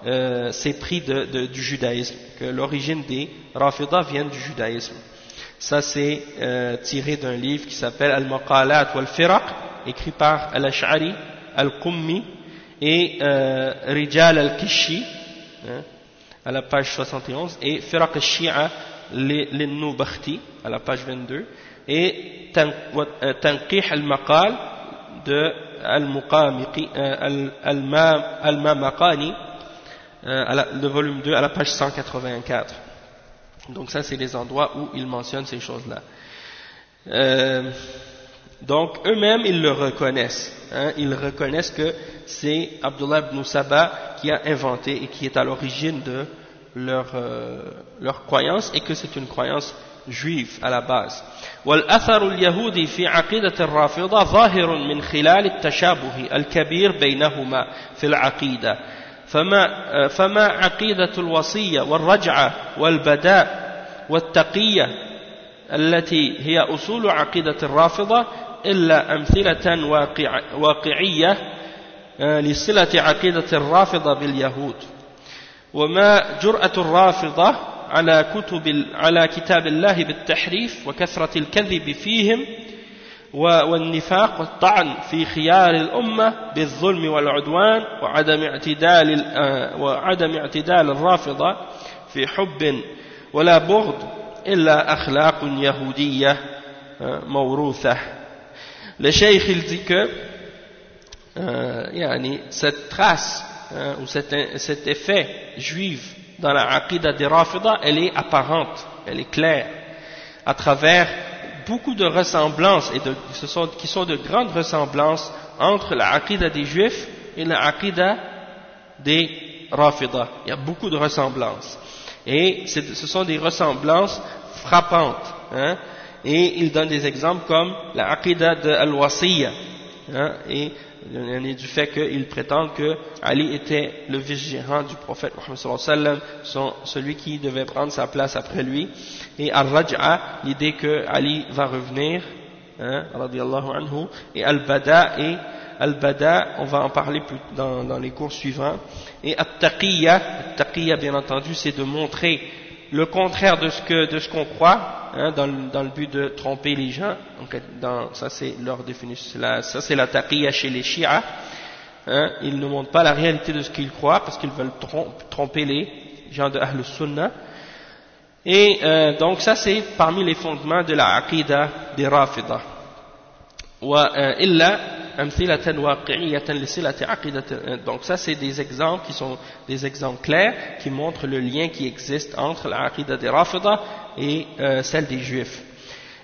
euh, c'est pris du judaïsme, que l'origine des Rafidah vient du judaïsme. Ça c'est euh, tiré d'un livre qui s'appelle Al-Maqalat wal-Firaq, écrit par Al-Ash'ari, Al-Qummi et euh, Rijal Al-Kishi, hein, à la page 71, et Firaq al-Shi'a, l'Innubakhti, à la page 22, et Tanqih al-Maqal de Al-Mamaqani, euh, la, le volume 2 à la page 184. Donc ça c'est les endroits où ils mentionnent ces choses-là. Euh, donc eux-mêmes ils le reconnaissent. Hein, ils reconnaissent que c'est Abdullah ibn Saba qui a inventé et qui est à l'origine de leur, euh, leur croyance et que c'est une croyance juive à la base. والأثر اليهودي في عقيدة الرافضة ظاهر من خلال التشابه الكبير بينهما في العقيدة فما, فما عقيدة الوصية والرجعة والبداء والتقية التي هي أصول عقيدة الرافضة إلا أمثلة واقع واقعية لصلة عقيدة الرافضة باليهود. وما جرأة الرافضة على كتب على كتاب الله بالتحريف وكثرة الكذب فيهم والنفاق والطعن في خيار الأمة بالظلم والعدوان وعدم اعتدال آه، وعدم اعتدال الرافضة في حب ولا بغض إلا أخلاق يهودية آه، موروثة. لشيخ الزكاة يعني ستخاس آه، ou cet, e- cet effet juif dans la Aqidah des Rafidah, elle est apparente, elle est claire, à travers beaucoup de ressemblances, et de, ce sont, qui sont de grandes ressemblances entre la Aqidah des Juifs et la Aqidah des Rafidah. Il y a beaucoup de ressemblances. Et ce sont des ressemblances frappantes. Hein, et il donne des exemples comme la Aqidah de Al-Wasiyya. Hein, du fait qu'ils prétendent que Ali était le vice-gérant du prophète Mohammed celui qui devait prendre sa place après lui. Et Al-Raj'a, l'idée que Ali va revenir, hein, anhu, et Al-Bada, et Al-Bada, on va en parler plus dans, dans les cours suivants, et At-Taqiyya, At-Taqiyya bien entendu, c'est de montrer le contraire de ce que de ce qu'on croit hein, dans, dans, le but de tromper les gens. Donc dans, ça c'est leur définition. Ça c'est la taqiyya chez les chiites hein, ils ne montrent pas la réalité de ce qu'ils croient parce qu'ils veulent tromper les gens de Ahl Sunnah. Et euh, donc ça c'est parmi les fondements de la aqidah des rafidah wa euh, illa donc ça c'est des exemples qui sont des exemples clairs qui montrent le lien qui existe entre la aqidah des Rafidah et euh, celle des Juifs.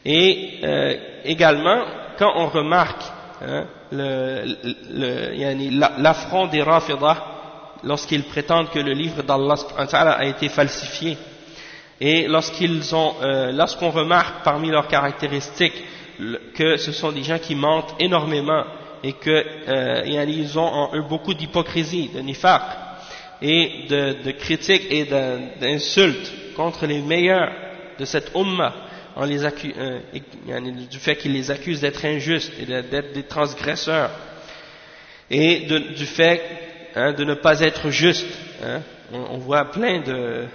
Et euh, également quand on remarque hein, l'affront des Rafidah lorsqu'ils prétendent que le livre d'Allah a été falsifié et lorsqu'ils ont euh, lorsqu'on remarque parmi leurs caractéristiques que ce sont des gens qui mentent énormément et qu'ils euh, ont en eux beaucoup d'hypocrisie, de nifaq et de, critiques et d'insultes contre les meilleurs de cette umma en les euh, du fait qu'ils les accusent d'être injustes et d'être des transgresseurs et du fait hein, de ne pas être justes. Hein. On, voit plein de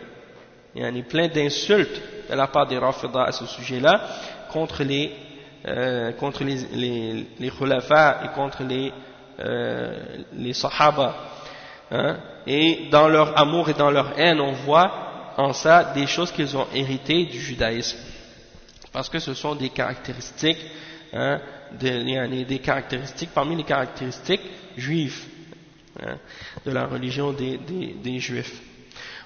plein d'insultes de la part des Rafidah à ce sujet-là contre les euh, contre les, les, les khulafa et contre les, euh, les sahaba. Hein. Et dans leur amour et dans leur haine, on voit en ça des choses qu'ils ont héritées du judaïsme. Parce que ce sont des caractéristiques, hein, des, des caractéristiques, parmi les caractéristiques juives, hein, de la religion des, des, des juifs.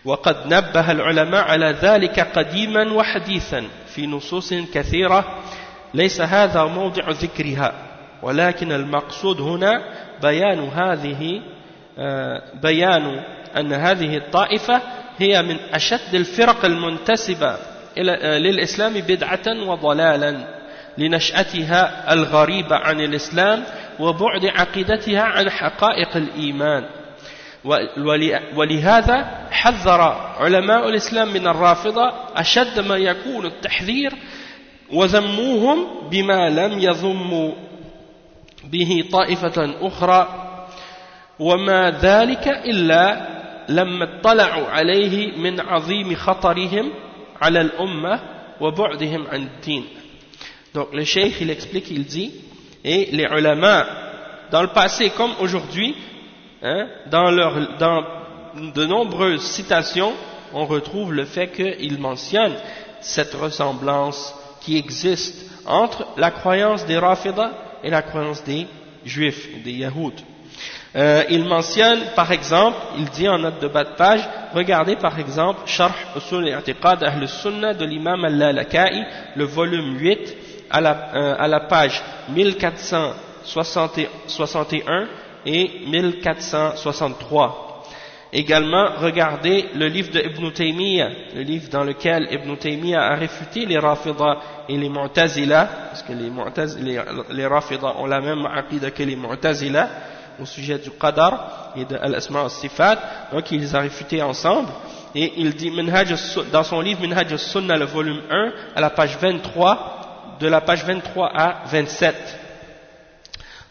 وقد نبه العلماء على ذلك قديما وحديثا في نصوص كثيرة ليس هذا موضع ذكرها ولكن المقصود هنا بيان هذه آه، بيان أن هذه الطائفة هي من أشد الفرق المنتسبة آه، للإسلام بدعة وضلالا لنشأتها الغريبة عن الإسلام وبعد عقيدتها عن حقائق الإيمان. ولهذا حذر علماء الإسلام من الرافضة أشد ما يكون التحذير وذموهم بما لم يذموا به طائفة أخرى وما ذلك إلا لما اطلعوا عليه من عظيم خطرهم على الأمة وبعدهم عن الدين Donc le cheikh il explique, il dit, et les ulama, dans le passé comme aujourd'hui, hein, dans, leur, dans de nombreuses citations, on retrouve le fait qu'ils mentionnent cette ressemblance qui existe entre la croyance des Rafida et la croyance des Juifs, des Yahoud. Euh, il mentionne, par exemple, il dit en note de bas de page, regardez par exemple Sharh Usul I'tiqad Ahl Sunnah de l'imam Al-Lalakai, le volume 8, à la, euh, à la page 1461 et 1463. Également, regardez le livre de Ibn Taymiyyah, le livre dans lequel Ibn Taymiyyah a réfuté les Rafidah et les Mu'tazila, parce que les, les, les Rafidah ont la même aqidah que les Mu'tazila au sujet du Qadar et de Al-Asma al-Sifat, donc il les a réfutés ensemble, et il dit dans son livre Minhaj al-Sunnah, le volume 1, à la page 23, de la page 23 à 27.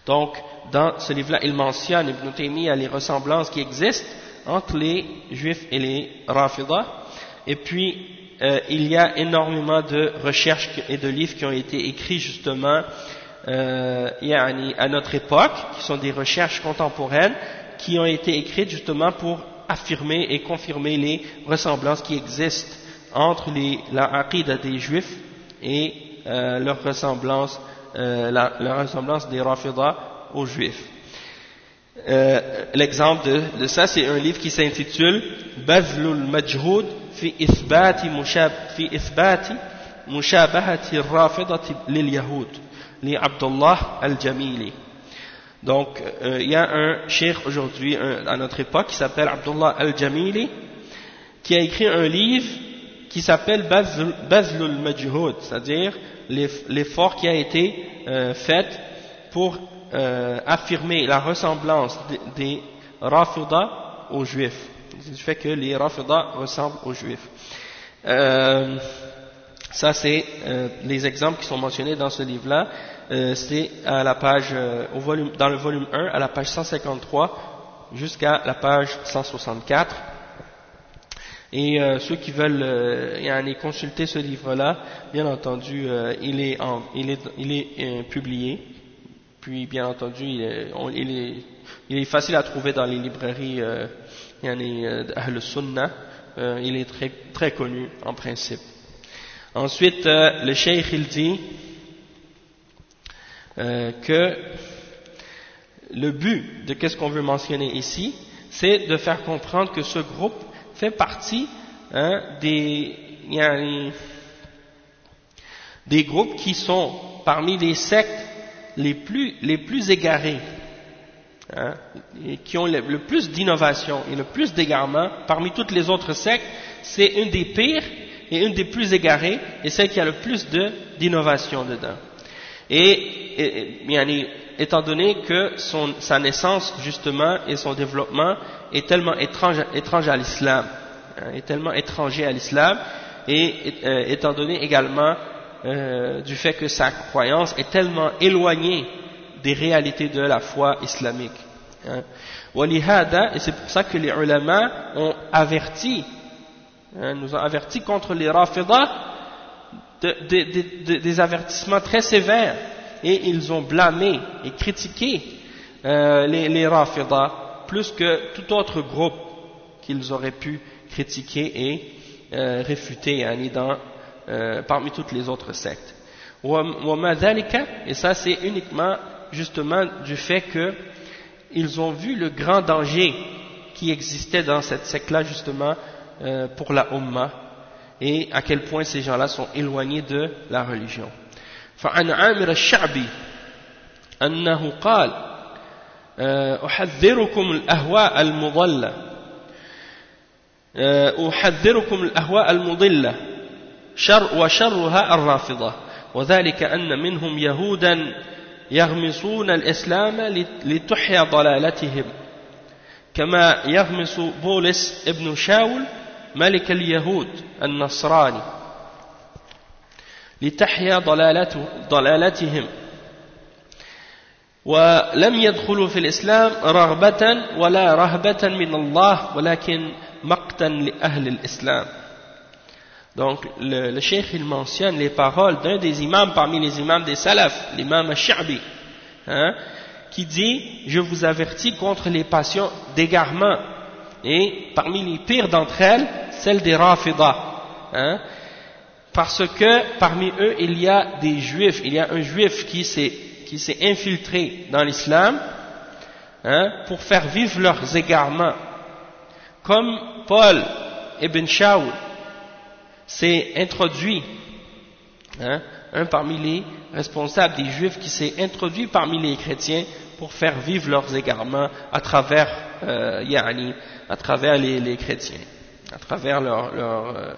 Donc, dans ce livre-là, il mentionne, Ibn Taymiyyah, les ressemblances qui existent, entre les juifs et les rafidah et puis euh, il y a énormément de recherches et de livres qui ont été écrits justement euh, à notre époque qui sont des recherches contemporaines qui ont été écrites justement pour affirmer et confirmer les ressemblances qui existent entre les, la aqidah des juifs et euh, leur ressemblance euh, la, la ressemblance des rafidah aux juifs euh, l'exemple de, de, ça, c'est un livre qui s'intitule Bazlul Majhoud fi mushab, fi ithbati mushabahati rafidati lil Yahud li Abdullah al-Jamili. Donc, euh, il y a un cheikh aujourd'hui, à notre époque, qui s'appelle Abdullah al-Jamili, qui a écrit un livre qui s'appelle Bazlul Majhoud, c'est-à-dire l'effort qui a été euh, fait pour euh, affirmer la ressemblance des, des aux juifs. Du fait que les Rafida ressemblent aux juifs. Euh, ça, c'est euh, les exemples qui sont mentionnés dans ce livre-là. Euh, c'est à la page, euh, au volume, dans le volume 1, à la page 153 jusqu'à la page 164. Et euh, ceux qui veulent euh, consulter ce livre-là, bien entendu, euh, il est, en, il est, il est euh, publié. Puis, bien entendu, il est, il, est, il est, facile à trouver dans les librairies euh, Ahl Sunnah. il est très, très connu en principe. Ensuite, le Cheikh il dit que le but de qu'est-ce qu'on veut mentionner ici, c'est de faire comprendre que ce groupe fait partie hein, des groupes qui sont parmi les sectes les plus, les plus égarés, hein, et qui ont le, plus d'innovation et le plus d'égarement parmi toutes les autres sectes, c'est une des pires et une des plus égarées et celle qui a le plus d'innovation dedans. Et, et, étant donné que son, sa naissance justement et son développement est tellement étrange, étrange à l'islam, hein, est tellement étranger à l'islam, et euh, étant donné également euh, du fait que sa croyance est tellement éloignée des réalités de la foi islamique. Hein. Et c'est pour ça que les ulama ont averti, hein, nous ont averti contre les rafidah des avertissements très sévères et ils ont blâmé et critiqué euh, les, les plus que tout autre groupe qu'ils auraient pu critiquer et euh, réfuter dans, euh, parmi toutes les autres sectes. Et ça c'est uniquement justement du fait qu'ils ont vu le grand danger qui existait dans cette secte-là justement euh, pour la Ummah et à quel point ces gens-là sont éloignés de la religion. فعن عامر الشعبي أنه قال أحذركم الأهواء المضلة أحذركم الأهواء المضلة شر وشرها الرافضة. وذلك أن منهم يهودا يغمصون الإسلام لتحيا ضلالتهم. كما يغمص بولس ابن شاول ملك اليهود النصراني لتحيا ضلالتهم. ولم يدخلوا في الإسلام رغبة ولا رهبة من الله ولكن مقتا لأهل الإسلام. Donc, le, le cheikh, il mentionne les paroles d'un des imams parmi les imams des salafs, l'imam Sha'bi, hein, qui dit « Je vous avertis contre les passions d'égarement, et parmi les pires d'entre elles, celle des rafidah. Hein, parce que parmi eux, il y a des juifs, il y a un juif qui s'est infiltré dans l'islam hein, pour faire vivre leurs égarements. Comme Paul ibn Shaul s'est introduit, hein, un parmi les responsables des juifs qui s'est introduit parmi les chrétiens pour faire vivre leurs égarements à travers, euh, à travers les, chrétiens, à travers leur, euh,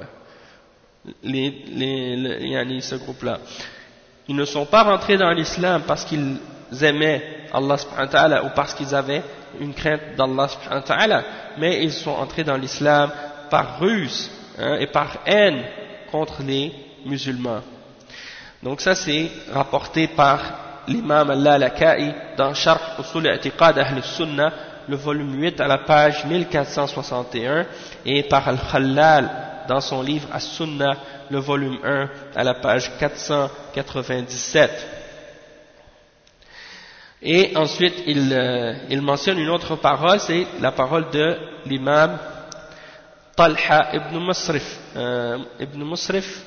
les, ce groupe-là. Ils ne sont pas rentrés dans l'islam parce qu'ils aimaient Allah ou parce qu'ils avaient une crainte d'Allah mais ils sont entrés dans l'islam par ruse hein, et par haine contre les musulmans. Donc ça c'est rapporté par l'imam Allah Lakai dans Sharh Usul I'tiqad Ahl Sunnah, le volume 8 à la page 1461 et par Al-Khallal dans son livre As-Sunnah, le volume 1, à la page 497. Et ensuite, il, euh, il mentionne une autre parole, c'est la parole de l'imam Ibn Musrif, euh, ibn Musrif,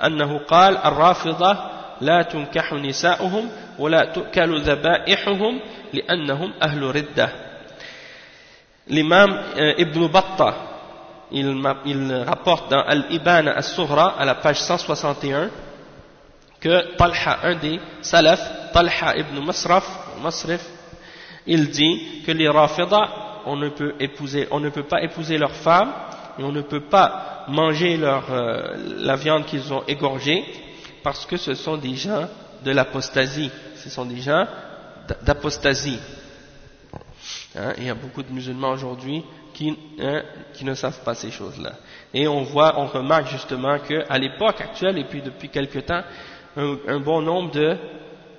أنه قال الرافضة لا تنكح نساؤهم ولا تؤكل ذبائحهم لأنهم أهل ردة L'imam euh, Ibn Battah il, rapporte dans Al-Iban As-Sughra, à la page 161, que Talha, un des salaf, Talha ibn Masraf, Masrif, il dit que les Rafida, on ne peut épouser, on ne peut pas épouser leurs femmes, et on ne peut pas manger leur, euh, la viande qu'ils ont égorgée, parce que ce sont des gens de l'apostasie, ce sont des gens d'apostasie. Hein, il y a beaucoup de musulmans aujourd'hui qui, hein, qui ne savent pas ces choses-là. Et on voit, on remarque justement qu'à l'époque actuelle, et puis depuis quelque temps, un, bon nombre de,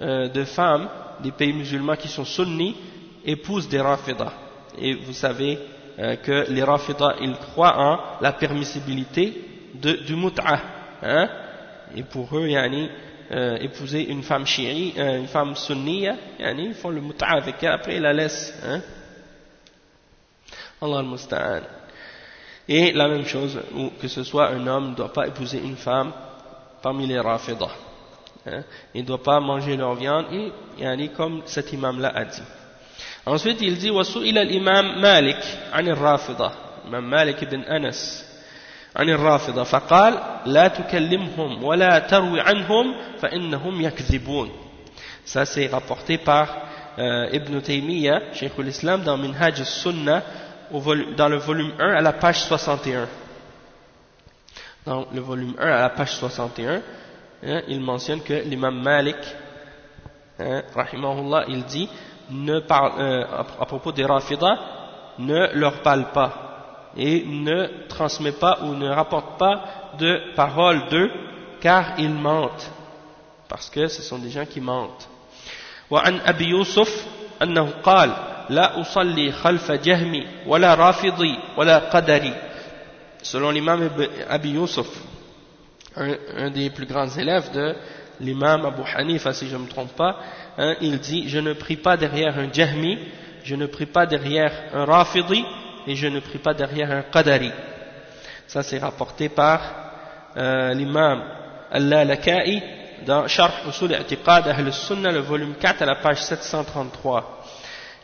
euh, de femmes des pays musulmans qui sont sunnis épousent des rafidah. Et vous savez euh, que les Rafida ils croient en la permissibilité du mut'a hein? et pour eux yani, euh, épouser une femme chiite, euh, une femme sunniya yani, ils font le mut'a avec elle après ils la laissent hein? Allah al-Musta'an et la même chose que ce soit un homme ne doit pas épouser une femme parmi les Rafida hein? il ne doit pas manger leur viande et yani, comme cet imam là a dit Ensuite, il dit وسئل الإمام مالك عن الرافضة الإمام مالك بن أنس عن الرافضة فقال لا تكلمهم ولا تروي عنهم فإنهم يكذبون Ça c'est rapporté par euh, Ibn Taymiyyah, Cheikh l'Islam, dans Minhaj al-Sunnah, dans le volume 1 à la page 61. Dans le volume 1 à la page 61, hein, il mentionne que l'imam Malik, hein, rahimahullah, il dit ne parle, euh, à, propos des Rafidah, ne leur parle pas et ne transmet pas ou ne rapporte pas de paroles d'eux car ils mentent parce que ce sont des gens qui mentent وعن أبي يوسف أنه قال لا أصلي خلف جهمي ولا رافضي ولا قدري selon l'imam Abi Yusuf un, un des plus grands élèves de l'imam Abu Hanifa si je ne me trompe pas hein, il dit je ne prie pas derrière un Jahmi je ne prie pas derrière un Rafidi et je ne prie pas derrière un Qadari ça c'est rapporté par euh, l'imam Al-Laka'i dans Sharh Usul I'tiqad Ahl Sunnah le volume 4 à la page 733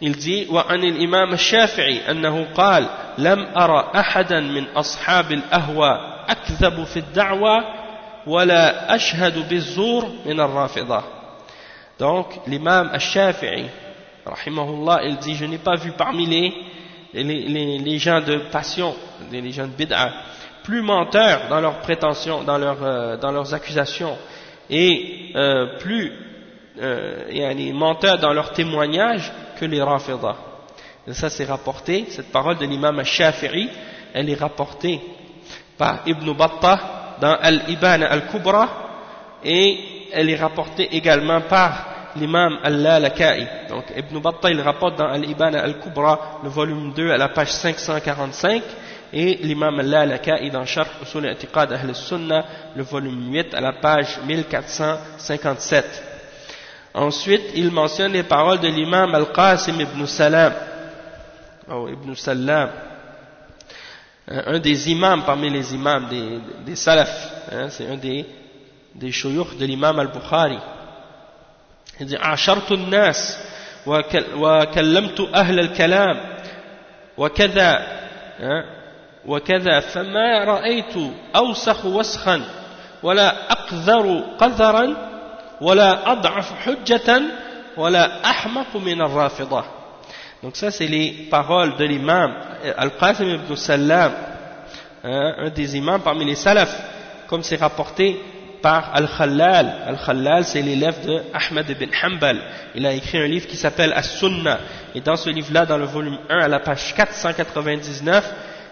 il dit وعن الإمام الشافعي أنه قال لم أرى أحدا من أصحاب الأهوى أكذب في الدعوة ولا أشهد بالزور من الرافضة donc l'imam al-Shafi'i rahimahullah il dit je n'ai pas vu parmi les, les, les, les gens de passion les gens de bid'a plus menteurs dans leurs prétentions dans, leur, euh, dans leurs accusations et euh, plus euh, yani, menteurs dans leurs témoignages que les Rafidah. Ça c'est rapporté, cette parole de l'imam al-Shafi'i, elle est rapportée par Ibn Battah dans Al-Ibana al-Kubra et elle est rapportée également par l'imam Al-Lalaka'i. Donc Ibn Battah il rapporte dans Al-Ibana al-Kubra le volume 2 à la page 545 et l'imam Al-Lalaka'i dans Sharh Usul I'tiqad Ahl Sunnah le volume 8 à la page 1457. Ensuite, il mentionne les paroles de l'imam Al-Qasim ibn Salam, oh, ibn Salam, un des imams parmi les imams des, des salafs, hein, c'est un des, des de l'imam Al-Bukhari. Il dit عاشرت الناس وكلمت أهل الكلام وكذا وكذا فما رأيت أوسخ وسخا ولا أقذر قذرا ولا أضعف حجة ولا أحمق من الرافضة Donc ça c'est les paroles de l'imam Al-Qasim ibn Salam, hein, un des imams parmi les salafs, comme c'est rapporté par Al-Khallal. Al-Khallal c'est l'élève de Ahmed ibn Hanbal. Il a écrit un livre qui s'appelle As-Sunnah. Et dans ce livre-là, dans le volume 1 à la page 499,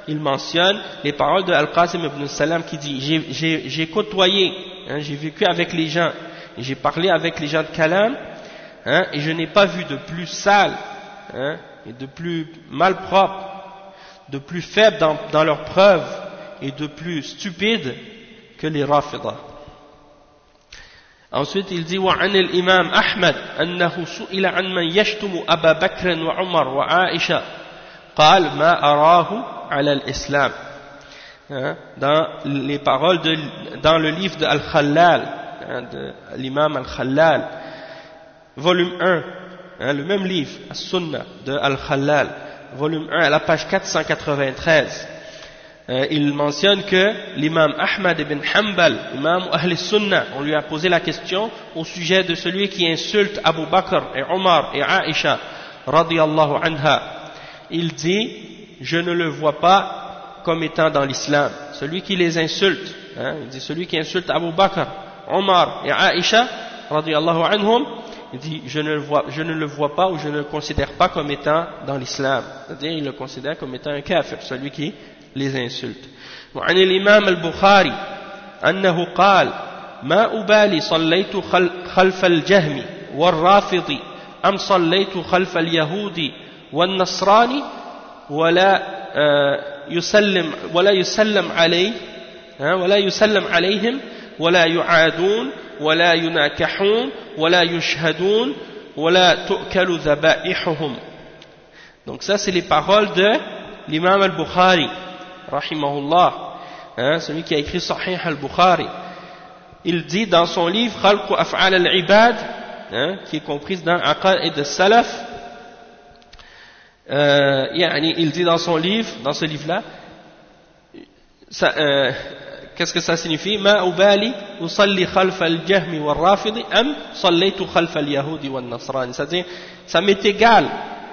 il mentionne les paroles de Al-Qasim ibn Salam qui dit J'ai côtoyé, hein, j'ai vécu avec les gens, j'ai parlé avec les gens de Kalam, hein, et je n'ai pas vu de plus sale hein, de plus malpropre, de plus faible dans, dans leurs preuves et de plus stupide que les Rafidah. Ensuite, il dit وعن الإمام أحمد أنه سئل عن من يشتم أبا بكر وعمر وعائشة قال ما أراه على الإسلام dans les paroles de, dans le livre de Al-Khallal hein, de l'imam Al-Khallal volume 1 hein, le même livre As-Sunnah de Al-Khallal volume 1 à la page 493 euh, il mentionne que l'imam Ahmad ibn Hanbal, imam Ahl Sunnah, on lui a posé la question au sujet de celui qui insulte Abu Bakr et Omar et Aisha, radiallahu anha. Il dit, je ne le vois pas comme étant dans l'islam. Celui qui les insulte, hein, il dit celui qui insulte Abu Bakr, Omar et Aisha, radiallahu anhum, il dit je ne, le vois, je ne le vois pas ou je ne le considère pas comme étant dans l'islam. C'est-à-dire il le considère comme étant un kafir, celui qui les insultes. وعن الإمام البخاري أنه قال ما أبالي صليت خلف الجهم والرافض أم صليت خلف اليهود والنصراني ولا يسلم ولا يسلم عليه ولا يسلم عليهم ولا يعادون ولا يناكحون ولا يشهدون ولا تؤكل ذبائحهم. Donc ça c'est les paroles de l'imam al-Bukhari. Rahimahullah hein, celui qui a écrit Sahih al-Bukhari il dit dans son livre Khalq Af'al al-Ibad qui est comprise dans Aqa'id al-Salaf euh, il dit dans son livre dans ce livre là euh, qu'est-ce que ça signifie Ma ubali usalli khalf al-jahmi wal-rafidi am sallaytu khalf al-yahudi wal-nasrani c'est-à-dire ça m'est égal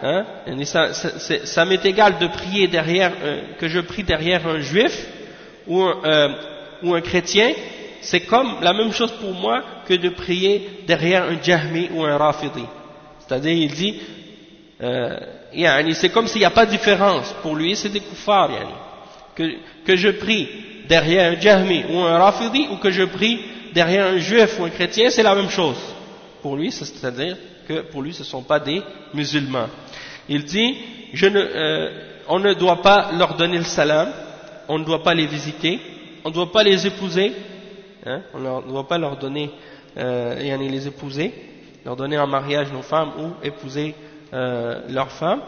hein, ça, m'est égal de prier derrière euh, que je prie derrière un juif ou un, euh, ou un chrétien. C'est comme la même chose pour moi que de prier derrière un jahmi ou un rafidi. C'est-à-dire il dit euh, c'est comme s'il n'y a pas de différence. Pour lui c'est des koufars que, que je prie derrière un Jahmi ou un Rafidi ou que je prie derrière un juif ou un chrétien, c'est la même chose. Pour lui, c'est-à-dire que pour lui, ce ne sont pas des musulmans. Il dit, euh, on ne doit pas leur donner le salam, on ne doit pas les visiter, on ne doit pas les épouser, hein, on ne doit pas leur donner, euh, les épouser, leur donner en mariage nos femmes ou épouser euh, leurs femmes.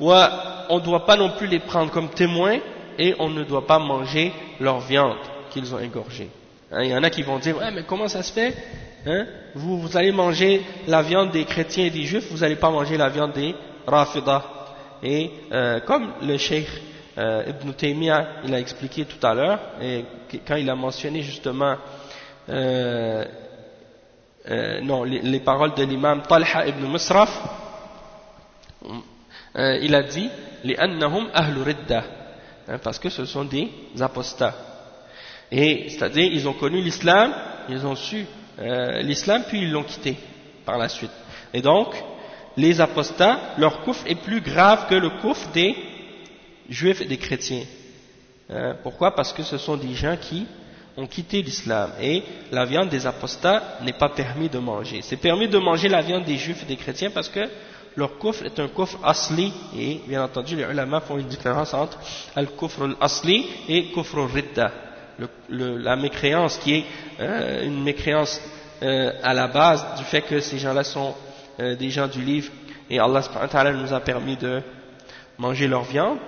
Ou on ne doit pas non plus les prendre comme témoins et on ne doit pas manger leur viande qu'ils ont égorgée. Hein, il y en a qui vont dire, ouais, mais comment ça se fait hein? vous, vous allez manger la viande des chrétiens et des juifs, vous n'allez pas manger la viande des rafidah. Et euh, comme le cheikh euh, Ibn Taymiyyah, il a expliqué tout à l'heure, et quand il a mentionné justement euh, non, les, paroles de l'imam Talha ibn Musraf, il a dit, ahlu ridda Hein, parce que ce sont des apostats. Et c'est-à-dire, ils ont connu l'islam, ils ont su l'islam, puis ils l'ont quitté par la suite. Et donc, les apostats, leur coufre est plus grave que le coufre des juifs et des chrétiens. Hein, pourquoi? Parce que ce sont des gens qui ont quitté l'islam. Et la viande des apostats n'est pas permis de manger. C'est permis de manger la viande des juifs et des chrétiens parce que leur kufr est un kufr asli et bien entendu les ulama font une différence entre al-kufr al-asli et kufr al-ridda la mécréance qui est euh, une mécréance euh, à la base du fait que ces gens-là sont euh, des gens du livre et Allah nous a permis de manger leur viande.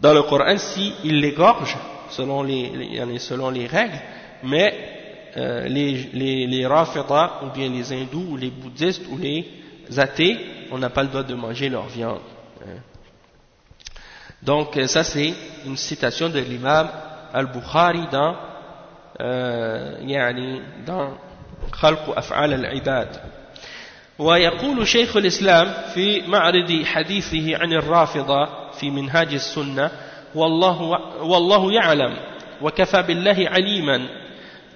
Dans le Coran, s'ils si l'égorgent, selon les, selon les règles, mais euh, les, les, rafidah, ou bien les hindous, ou les bouddhistes, ou les athées, on n'a pas le droit de manger leur viande. Hein. Donc euh, ça c'est une citation de l'imam al-Bukhari dans, euh, dans Af'al al-Ibad. ويقول شيخ الإسلام في معرض حديثه عن الرافضة في منهاج السنة والله, والله يعلم وكفى بالله عليما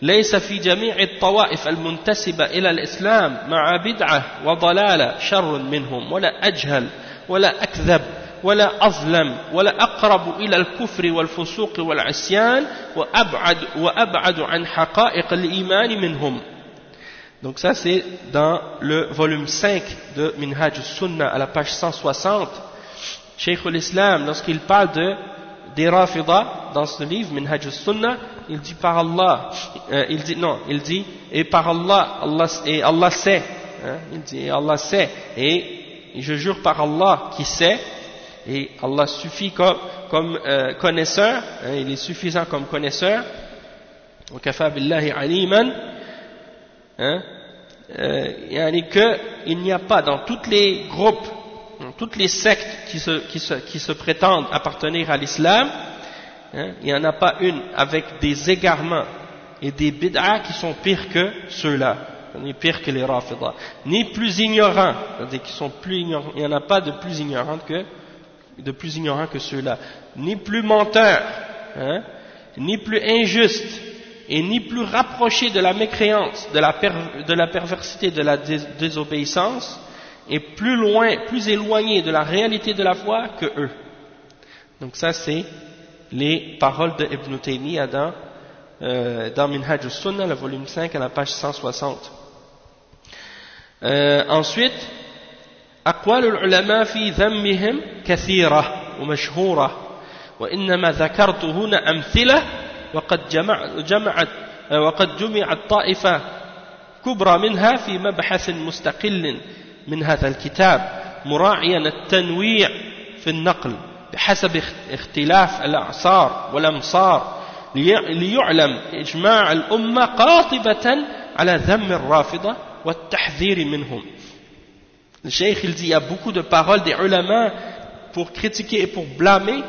ليس في جميع الطوائف المنتسبة إلى الإسلام مع بدعة وضلالة شر منهم ولا أجهل ولا أكذب ولا أظلم ولا أقرب إلى الكفر والفسوق والعصيان وأبعد, وأبعد عن حقائق الإيمان منهم. Donc ça c'est dans le volume 5 de Minhaj al-Sunnah à la page 160. Cheikh al-Islam, lorsqu'il parle de des Rafidah dans ce livre, Minhaj sunnah il dit par Allah, euh, il dit non, il dit et par Allah, Allah et Allah sait, hein, il dit et Allah sait, et, je jure par Allah qui sait, et Allah suffit comme, comme euh, connaisseur, hein, il est suffisant comme connaisseur, hein, euh, qu'il n'y a pas dans tous les groupes toutes les sectes qui se, prétendent appartenir à l'islam, hein, il n'y en a pas une avec des égarements et des bid'ah qui sont pires que ceux-là, ni pires que les rafidah, ni plus ignorants, c'est-à-dire qui sont plus ignorants, il n'y en a pas de plus ignorants que, de plus ignorants que ceux-là, ni plus menteurs, hein, ni plus injustes, et ni plus rapprochés de la mécréance, de la, de la perversité, de la désobéissance, est plus loin, plus éloigné de la réalité de la foi que eux. Donc ça c'est les paroles de Ibn Taymiyyah dans, euh, dans Minhaj al-Sunnah, le volume 5 à la page 160. Euh, ensuite, أقوال العلماء في ذمهم كثيرة ومشهورة وإنما ذكرت هنا أمثلة وقد جمع جمعت وقد جمعت طائفة كبرى منها في مبحث مستقل من هذا الكتاب مراعيا التنويع في النقل بحسب اختلاف الأعصار والأمصار ليعلم إجماع الأمة قاطبة على ذم الرافضة والتحذير منهم Le cheikh il dit il y a beaucoup de paroles des ulama pour critiquer et pour blâmer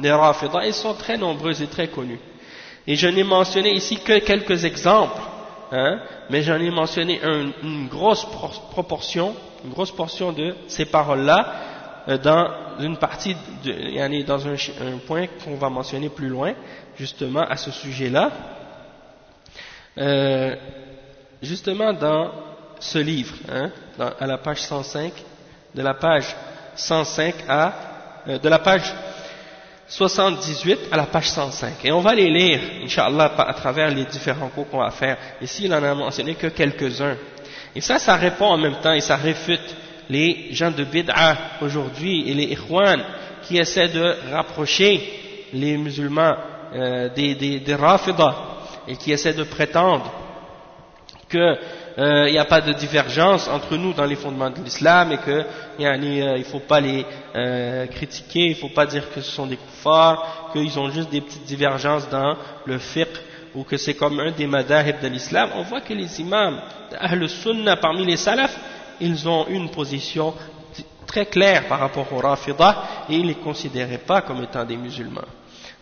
les rafidah, ils sont très nombreux et très connus. Et je n'ai mentionné ici que quelques exemples, hein, mais j'en ai mentionné un, une grosse proportion, une grosse portion de ces paroles-là euh, dans une partie, de, dans un, point qu'on va mentionner plus loin, justement à ce sujet-là. Euh, justement dans ce livre, hein, à la page 105, de la page 105 à, euh, de la page 78 à la page 105. Et on va les lire, Inch'Allah, à travers les différents cours qu'on va faire. Ici, il en a mentionné que quelques-uns. Et ça, ça répond en même temps et ça réfute les gens de Bid'a aujourd'hui et les Ikhwan qui essaient de rapprocher les musulmans euh, des, des, des et qui essaient de prétendre que il euh, n'y a pas de divergence entre nous dans les fondements de l'islam et que euh, il faut pas les euh, critiquer, il faut pas dire que ce sont des kuffars, qu'ils ont juste des petites divergences dans le fiqh ou que c'est comme un des madahib de l'islam, on voit que les imams d'Ahl Sunnah parmi les salafs, ils ont une position très claire par rapport aux rafidah et ils ne les considéraient pas comme étant des musulmans.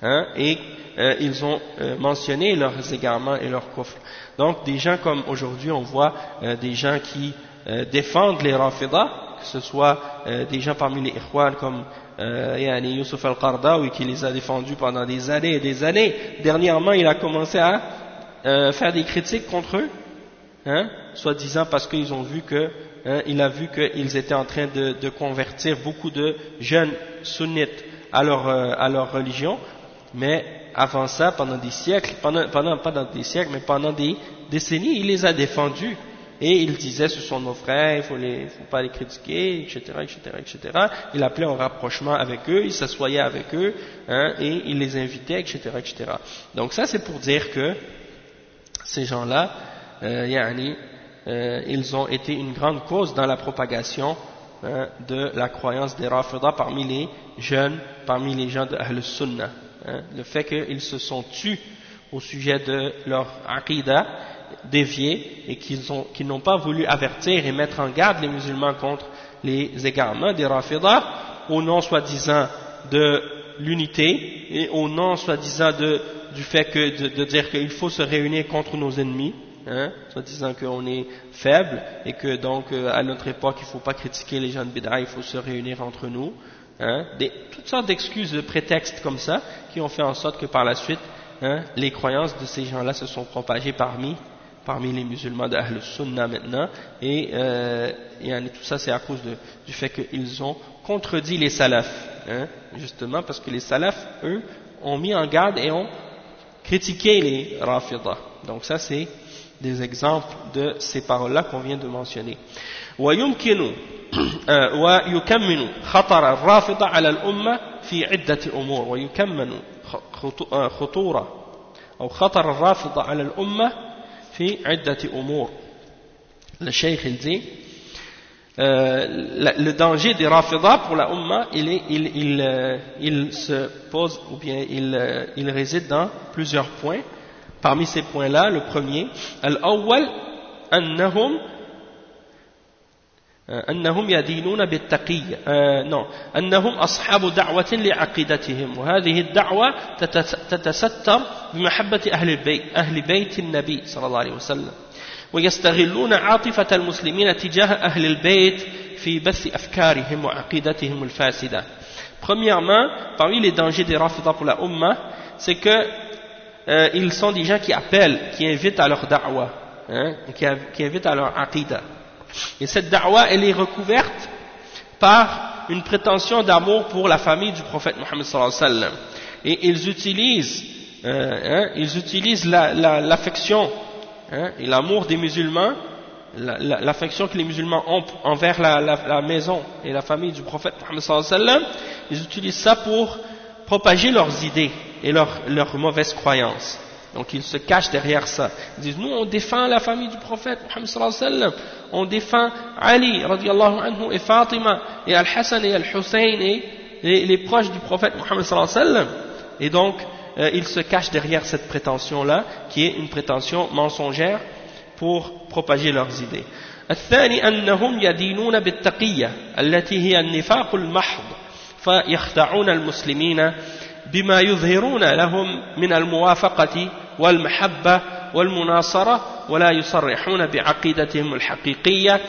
Hein, et euh, ils ont euh, mentionné leurs égarements et leurs coffres. Donc des gens comme aujourd'hui on voit euh, des gens qui défendent les Rafidah, que ce soit des gens parmi les Ikhwan comme yani Yusuf al-Qardawi qui les a défendus pendant des années et des années. Dernièrement il a commencé à faire des critiques contre eux, hein, soi-disant parce qu'ils ont vu que hein, il a vu qu'ils étaient en train de, de, convertir beaucoup de jeunes sunnites à leur, à leur religion, mais avant ça, pendant des siècles, pendant, pendant, pas dans des siècles, mais pendant des décennies, il les a défendus. Et il disait, ce sont nos frères, il faut les, faut pas les critiquer, etc., etc., etc. Il appelait en rapprochement avec eux, il s'assoyait avec eux, hein, et il les invitait, etc., etc. Donc ça, c'est pour dire que ces gens-là, euh, euh, ils ont été une grande cause dans la propagation hein, de la croyance des Rafida parmi les jeunes, parmi les gens de Ahl Sunnah. Hein, le fait qu'ils se sont tus au sujet de leur aqidah dévié et qu'ils n'ont pas voulu avertir et mettre en garde les musulmans contre les égarements des rafidah au nom soi-disant de l'unité et au nom soi-disant du fait que, de, dire qu'il faut se réunir contre nos ennemis hein, soi-disant qu'on est faible et que donc euh, à notre époque il ne faut pas critiquer les gens de Bid'a, il faut se réunir entre nous hein, des, toutes sortes d'excuses, de prétextes comme ça, qui ont fait en sorte que par la suite, hein, les croyances de ces gens-là se sont propagées parmi, parmi les musulmans d'Ahl Sunnah maintenant, et, euh, tout ça c'est à cause de, du fait qu'ils ont contredit les salafs, hein, justement parce que les salafs, eux, ont mis en garde et ont critiqué les rafidah. Donc ça c'est des exemples de ces paroles-là qu'on vient de mentionner. ويمكن ويكمن خطر الرافضة على الأمة في عدة أمور ويكمن خطورة أو خطر الرافضة على الأمة في عدة أمور الشيخ الزي le danger des rafidah pour la Ummah, il, est, il, il, il, se pose ou bien il, il réside dans plusieurs points. Parmi ces points-là, le premier, al-awwal, annahum أنهم يدينون بالتقية آه أنهم أصحاب دعوة لعقيدتهم وهذه الدعوة تتستر بمحبة أهل البيت أهل بيت النبي صلى الله عليه وسلم ويستغلون عاطفة المسلمين تجاه أهل البيت في بث أفكارهم وعقيدتهم الفاسدة Premièrement, parmi les dangers des Rafida pour la Ummah, c'est que euh, ils sont des gens qui appellent, qui invitent à leur da'wah, qui, qui invitent à leur aqidah. Et cette da'wah, elle est recouverte par une prétention d'amour pour la famille du prophète Mohammed sallallahu alayhi wa sallam. Et ils utilisent, euh, hein, l'affection la, hein, et l'amour des musulmans l'affection que les musulmans ont envers la, maison et la famille du prophète Mohammed sallam, ils utilisent ça pour propager leurs idées et leurs mauvaises croyances. Donc ils se cachent derrière ça. Ils disent, nous on défend la famille du prophète Mohammed sallam, on défend Ali radiallahu anhu et Fatima et Al-Hassan et Al-Hussein et les, proches du prophète Mohammed sallam. Et donc euh, ils se cachent derrière cette prétention-là, qui est une prétention mensongère pour propager leurs idées. الثاني أنهم يدينون بالتقية التي هي النفاق المحض فيخدعون المسلمين بما يظهرون لهم من الموافقة والمحبة والمناصرة ولا يصرحون بعقيدتهم الحقيقية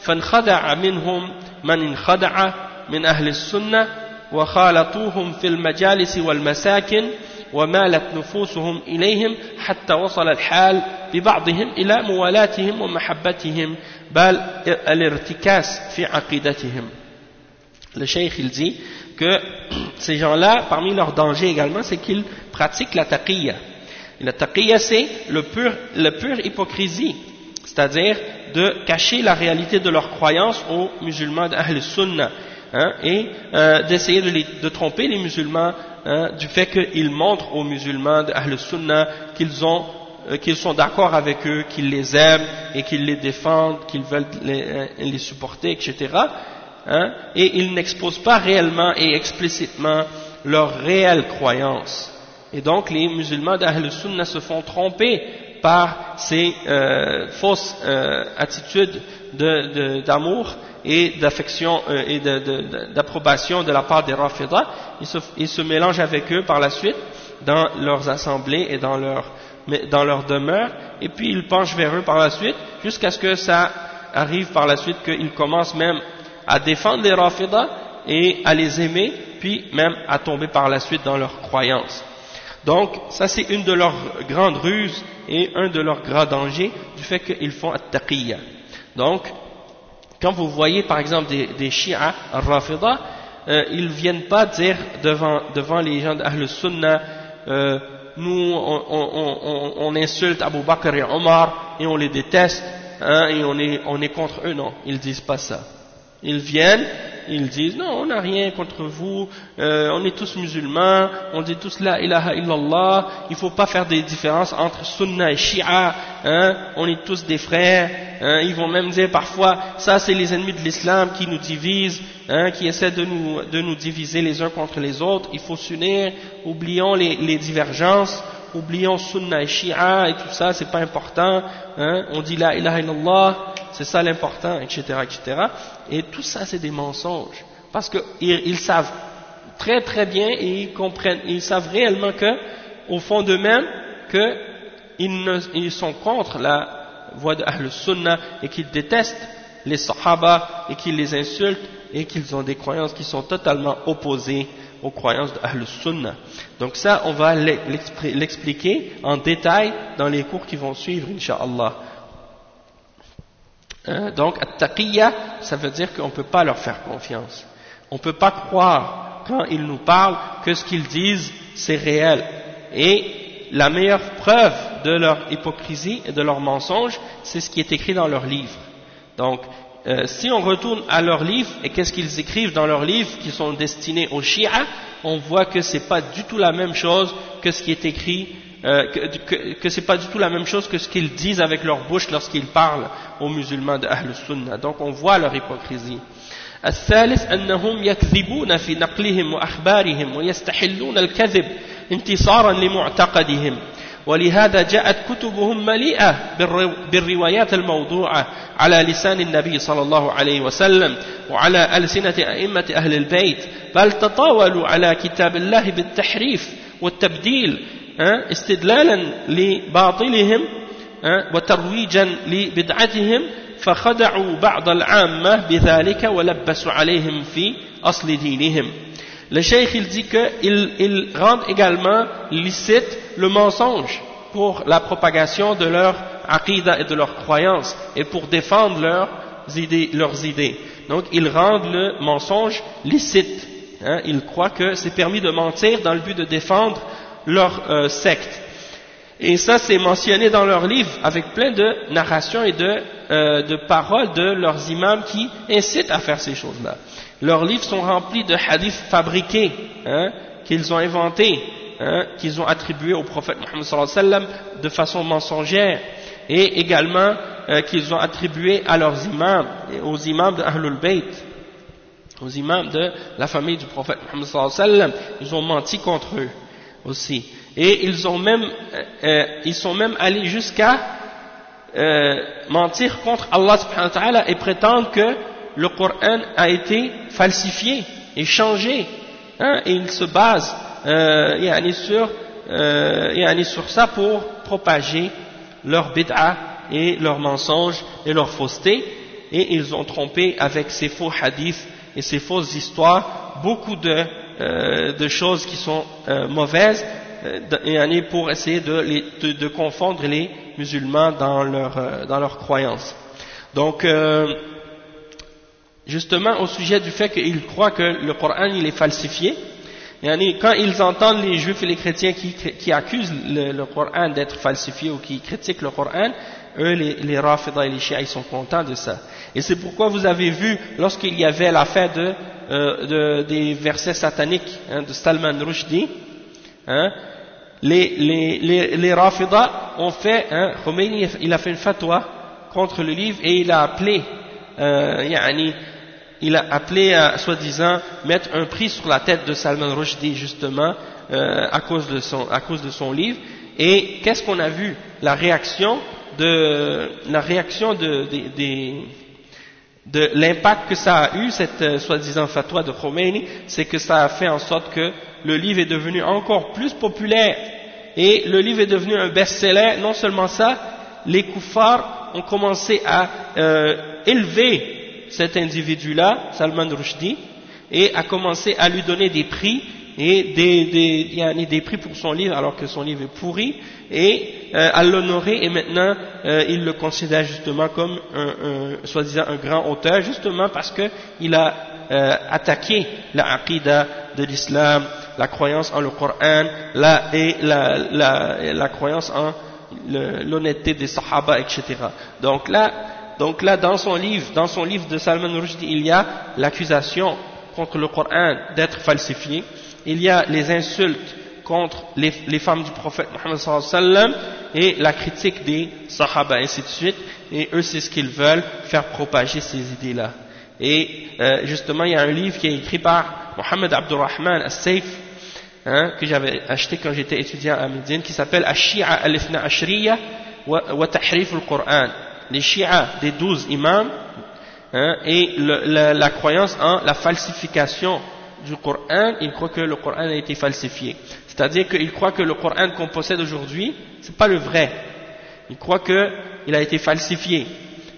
فانخدع منهم من انخدع من أهل السنة وخالطوهم في المجالس والمساكن ومالت نفوسهم إليهم حتى وصل الحال ببعضهم إلى موالاتهم ومحبتهم بل الارتكاس في عقيدتهم Le cheikh que ces gens-là, parmi leurs dangers également, c'est qu'ils pratiquent la taqiyya. La taqiyya, c'est le pur, le pur hypocrisie, c'est-à-dire de cacher la réalité de leur croyance aux musulmans d'Ahl Sunnah hein, et euh, d'essayer de, de, tromper les musulmans hein, du fait qu'ils montrent aux musulmans d'Ahl Sunnah qu'ils ont euh, qu'ils sont d'accord avec eux, qu'ils les aiment et qu'ils les défendent, qu'ils veulent les, euh, les, supporter, etc. Hein, et ils n'exposent pas réellement et explicitement leur réelle croyance. Et donc les musulmans d'Ahl Sunnah se font tromper par ces euh, fausses euh, attitudes d'amour et d'affection euh, et d'approbation de, la part des Rafidah. Ils se, ils mélangent avec eux par la suite dans leurs assemblées et dans leur, dans demeure, et puis ils penchent vers eux par la suite, jusqu'à ce que ça arrive par la suite qu'ils commencent même à défendre les Rafidah et à les aimer, puis même à tomber par la suite dans leurs croyances. Donc, ça c'est une de leurs grandes ruses et un de leurs grands dangers du fait qu'ils font at-taqiyya. Donc, quand vous voyez par exemple des, des Shia, Rafida, euh, ils ne viennent pas dire devant, devant les gens d'Ahl Sunnah, euh, nous on, insulte Abu Bakr et Omar et on les déteste hein, et on est, on est contre eux, non, ils disent pas ça. Ils viennent, ils disent non, on n'a rien contre vous, euh, on est tous musulmans, on dit tous la ilaha illallah, il ne faut pas faire des différences entre sunna et shia, hein, on est tous des frères, hein, ils vont même dire parfois, ça c'est les ennemis de l'islam qui nous divisent, hein, qui essaient de nous, de nous diviser les uns contre les autres, il faut s'unir, oublions les, les divergences, oublions sunna et shia et tout ça, c'est pas important, hein, on dit la ilaha illallah, c'est ça l'important, etc., etc. Et tout ça, c'est des mensonges. Parce qu'ils ils savent très très bien et ils comprennent, ils savent réellement que, au fond d'eux-mêmes, qu'ils ils sont contre la voie de Ahl Sunnah et qu'ils détestent les Sahaba et qu'ils les insultent et qu'ils ont des croyances qui sont totalement opposées aux croyances de Ahl Sunnah. Donc ça, on va l'expliquer en détail dans les cours qui vont suivre, Inch'Allah. Hein? Donc, at-taqiyya, ça veut dire qu'on ne peut pas leur faire confiance. On ne peut pas croire, quand ils nous parlent, que ce qu'ils disent, c'est réel. Et la meilleure preuve de leur hypocrisie et de leur mensonge, c'est ce qui est écrit dans leurs livres. Donc, euh, si on retourne à leurs livres, et qu'est-ce qu'ils écrivent dans leurs livres qui sont destinés aux Shia, on voit que ce n'est pas du tout la même chose que ce qui est écrit euh, que, que, c'est pas du tout la même chose que ce qu'ils disent avec leur bouche lorsqu'ils parlent aux musulmans de Ahl Sunnah. Donc on voit leur hypocrisie. الثالث أنهم يكذبون في نقلهم وأخبارهم ويستحلون الكذب انتصارا لمعتقدهم ولهذا جاءت كتبهم مليئة بالروايات الموضوعة على لسان النبي صلى الله عليه وسلم وعلى ألسنة أئمة أهل البيت بل تطاولوا على كتاب الله بالتحريف والتبديل استدلالا لباطلهم وترويجا لبدعتهم فخدعوا بعض العامة بذلك ولبسوا عليهم في أصل دينهم Le cheikh il dit qu'ils ils rendent également licite le mensonge pour la propagation de leur aqidah et de leurs croyances et pour défendre leurs idées. Leurs idées. Donc ils rendent le mensonge licite. Hein, ils croient que c'est permis de mentir dans le but de défendre leur euh, secte. Et ça, c'est mentionné dans leurs livres avec plein de narrations et de, euh, de paroles de leurs imams qui incitent à faire ces choses-là. Leurs livres sont remplis de hadiths fabriqués, hein, qu'ils ont inventés, hein, qu'ils ont attribués au prophète Mohammed de façon mensongère, et également euh, qu'ils ont attribués à leurs imams, aux imams de Ahlul Bayt, aux imams de la famille du prophète Mohammed. Ils ont menti contre eux aussi. Et ils, ont même, euh, euh, ils sont même allés jusqu'à euh, mentir contre Allah subhanahu wa ta'ala et prétendre que le Coran a été falsifié et changé. Hein, et ils se basent euh, sur, euh, sur ça pour propager leur bid'a et leurs mensonges et leur fausseté. Et ils ont trompé avec ces faux hadiths et ces fausses histoires beaucoup de, euh, de choses qui sont euh, mauvaises et pour essayer de, de, confondre les musulmans dans leur, euh, croyance. Donc, euh, justement, au sujet du fait qu'ils croient que le Coran il est falsifié, quand ils entendent les juifs et les chrétiens qui, qui accusent le, Coran d'être falsifié ou qui critiquent le Coran, eux, les, les et les Shia, ils sont contents de ça. Et c'est pourquoi vous avez vu, lorsqu'il y avait l'affaire de, euh, de, des versets sataniques hein, de Salman Rushdie, hein, les, les, les, les ont fait, hein, Khomeini, il a fait une fatwa contre le livre et il a appelé, euh, il a appelé à, soi-disant, mettre un prix sur la tête de Salman Rushdie, justement, euh, à, cause de son, à cause de son livre. Et qu'est-ce qu'on a vu? La réaction de, la réaction de l'impact que ça a eu, cette euh, soi-disant fatwa de Khomeini, c'est que ça a fait en sorte que le livre est devenu encore plus populaire et le livre est devenu un best-seller. Non seulement ça, les koufars ont commencé à euh, élever cet individu-là, Salman Rushdie, et a commencé à lui donner des prix et des, des, des prix pour son livre alors que son livre est pourri et euh, à l'honorer et maintenant euh, il le considère justement comme un, un soi-disant un grand auteur justement parce qu'il a euh, attaqué la aqidah de l'islam la croyance en le Coran la, et la, la, la croyance en l'honnêteté des sahaba, etc. Donc là, donc là, dans son livre, dans son livre de Salman Rushdie, il y a l'accusation contre le Coran d'être falsifié, il y a les insultes contre les, les femmes du prophète Mohammed sallam et la critique des sahaba, ainsi de suite, et eux c'est ce qu'ils veulent, faire propager ces idées-là. Et euh, justement, il y a un livre qui est écrit par Mohammed Abdurrahman al-Saif, hein, que j'avais acheté quand j'étais étudiant à Médine, qui s'appelle Ashia al-Ithna Ashriya wa Tahrif al-Qur'an. Les Shia des douze imams hein, et le, la, la, croyance en la falsification du Coran, ils croient que le Coran a été falsifié. C'est-à-dire qu'ils croient que le Coran qu'on possède aujourd'hui, c'est pas le vrai. Ils croient qu'il a été falsifié.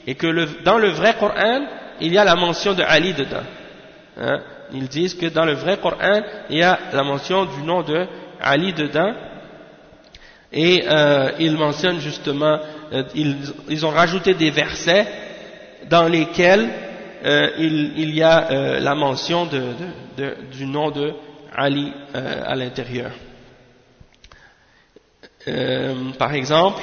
Et que dans le vrai Coran, il y a la mention de Ali dedans. Hein? Ils disent que dans le vrai Coran, il y a la mention du nom de Ali dedans. Et euh, ils mentionnent justement, euh, ils, ont rajouté des versets dans lesquels euh, il, y a la mention du nom de Ali à l'intérieur. Par exemple,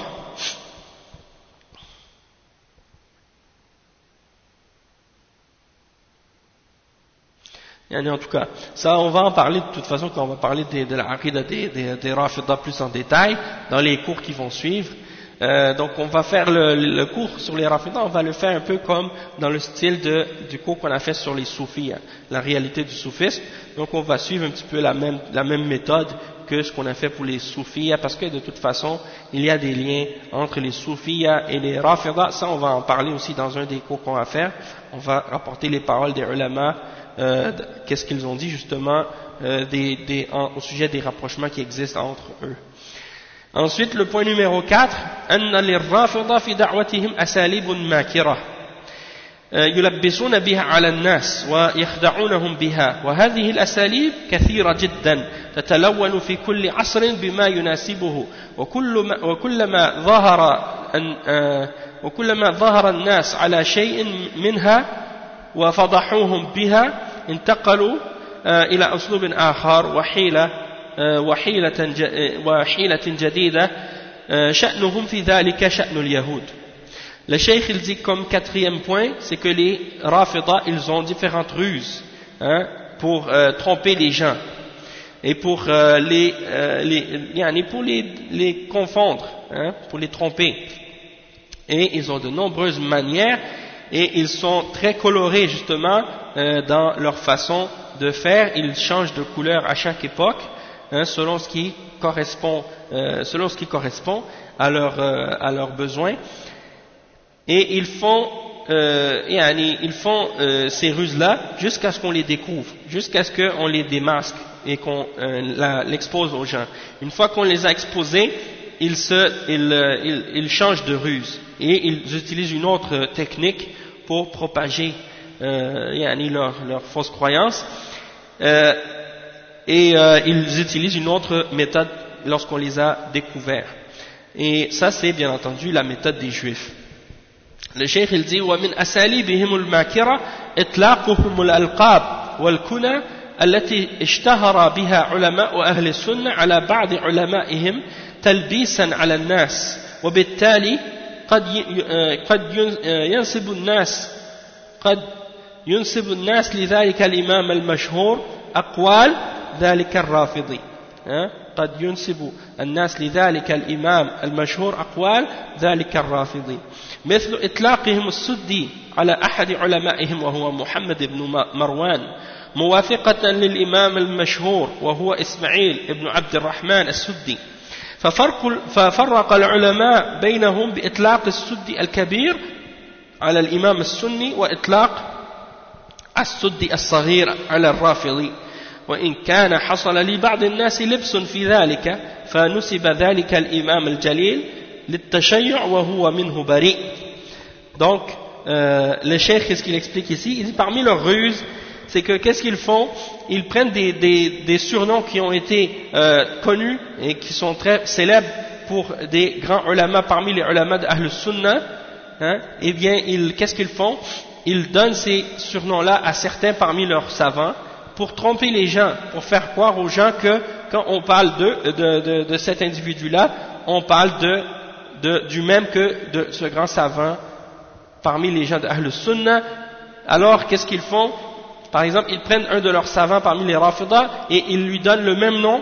en tout cas, ça on va en parler de toute façon quand on va parler de, de la aqidah des, des, des plus en détail dans les cours qui vont suivre. Euh, donc on va faire le, cours sur les Rafidah, on va le faire un peu comme dans le style du cours qu'on a fait sur les soufis, hein, la réalité du soufisme. Donc on va suivre un petit peu la même, méthode que ce qu'on a fait pour les soufis, parce que de toute façon il y a des liens entre les soufis et les Rafidah. Ça on va en parler aussi dans un des cours qu'on va faire. On va rapporter les paroles des ulama euh, qu'est-ce qu'ils ont dit justement euh, au sujet des rapprochements qui existent entre eux. Ensuite, le point numéro 4, أن للرافضة في دعوتهم أساليب ماكرة يلبسون بها على الناس ويخدعونهم بها وهذه الأساليب كثيرة جدا تتلون في كل عصر بما يناسبه وكل ما وكلما ظهر وكلما ظهر الناس على شيء منها وفضحوهم بها انتقلوا إلى أسلوب آخر وحيلة وحيلة وحيلة جديدة شأنهم في ذلك شأن اليهود le cheikh il dit comme quatrième point, c'est que les Rafida, ils ont différentes ruses hein, pour euh, tromper les gens et pour euh, les, euh, les, pour les, les confondre, hein, pour les tromper. Et ils ont de nombreuses manières et ils sont très colorés justement euh, dans leur façon de faire. Ils changent de couleur à chaque époque hein, selon ce qui correspond, euh, selon ce qui correspond à, leur, euh, à leurs besoins et ils font, euh, ils font euh, ces ruses-là jusqu'à ce qu'on les découvre, jusqu'à ce qu'on les démasque et qu'on l'expose aux gens. Une fois qu'on les a exposés, ils, se, ils, ils, changent de ruse et ils utilisent une autre technique pour propager euh, leur, leur fausse croyance. Euh, et ils utilisent une autre méthode lorsqu'on les a découverts. Et ça, c'est bien entendu la méthode des Juifs. الشيخ الزي ومن أساليبهم الماكرة إطلاقهم الألقاب والكنى التي اشتهر بها علماء أهل السنة على بعض علمائهم تلبيسا على الناس وبالتالي قد قد ينسب الناس قد ينسب الناس لذلك الإمام المشهور أقوال ذلك الرافضي. قد ينسب الناس لذلك الإمام المشهور أقوال ذلك الرافضي. مثل إطلاقهم السدي على أحد علمائهم وهو محمد بن مروان موافقة للإمام المشهور وهو إسماعيل بن عبد الرحمن السدي. ففرق, ففرق العلماء بينهم بإطلاق السدي الكبير على الإمام السني وإطلاق السدي الصغير على الرافضي. وإن كان حصل لبعض الناس لبس في ذلك فنسب ذلك الإمام الجليل Donc, euh, le cheikh, qu'est-ce qu'il explique ici Il dit parmi leurs ruses, c'est que qu'est-ce qu'ils font Ils prennent des, des, des, surnoms qui ont été euh, connus et qui sont très célèbres pour des grands ulama parmi les ulama d'Ahl Sunnah. Hein, eh bien, qu'est-ce qu'ils font Ils donnent ces surnoms-là à certains parmi leurs savants pour tromper les gens, pour faire croire aux gens que quand on parle de, de, de, de cet individu-là, on parle de du même que de ce grand savant parmi les gens d'Ahl Sunnah. Alors, qu'est-ce qu'ils font? Par exemple, ils prennent un de leurs savants parmi les Rafidah et ils lui donnent le même nom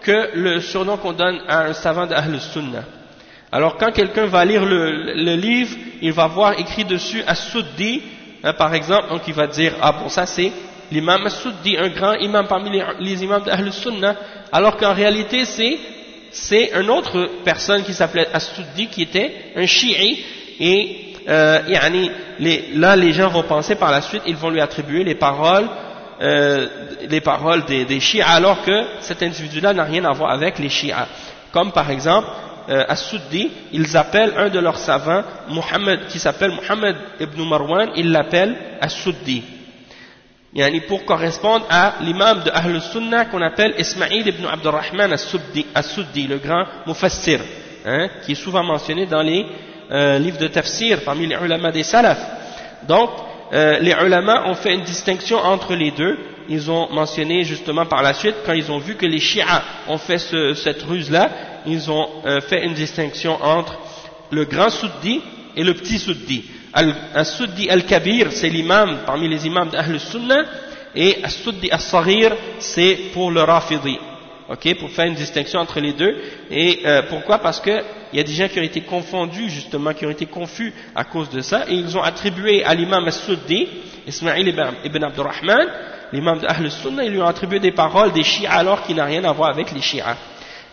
que le surnom qu'on donne à un savant d'Ahl Sunnah. Alors, quand quelqu'un va lire le, livre, il va voir écrit dessus As-Suddi, hein, par exemple, donc il va dire, ah bon, ça c'est l'imam As-Suddi, un grand imam parmi les, imams d'Ahl Sunnah, alors qu'en réalité c'est une autre personne qui s'appelait As-Suddi qui était un chi'i. Et euh, les, là les gens vont penser par la suite ils vont lui attribuer les paroles euh, des chiites alors que cet individu-là n'a rien à voir avec les chiites comme par exemple euh, As-Suddi ils appellent un de leurs savants Muhammad, qui s'appelle Muhammad ibn Marwan ils l'appellent As-Suddi yani pour correspondre à l'imam de Ahl Sunnah qu'on appelle Ismaïl ibn Abdurrahman as-Suddi, le grand mufassir, hein, qui est souvent mentionné dans les euh, livres de tafsir parmi les ulama des salaf. Donc, euh, les ulama ont fait une distinction entre les deux. Ils ont mentionné justement par la suite, quand ils ont vu que les chiites ont fait ce, cette ruse-là, ils ont euh, fait une distinction entre le grand Suddi et le petit Suddi. Al-Suddi al-Kabir, c'est l'imam parmi les imams d'Ahl Sunnah, et Al-Suddi al-Saghir, c'est pour le Rafidi. Ok, pour faire une distinction entre les deux. Et euh, pourquoi? Parce qu'il y a des gens qui ont été confondus, justement, qui ont été confus à cause de ça, et ils ont attribué à l'imam Al-Suddi, Ismail ibn Abdurrahman, l'imam d'Ahl Sunnah, ils lui ont attribué des paroles des Shia alors qu'il n'a rien à voir avec les Shia.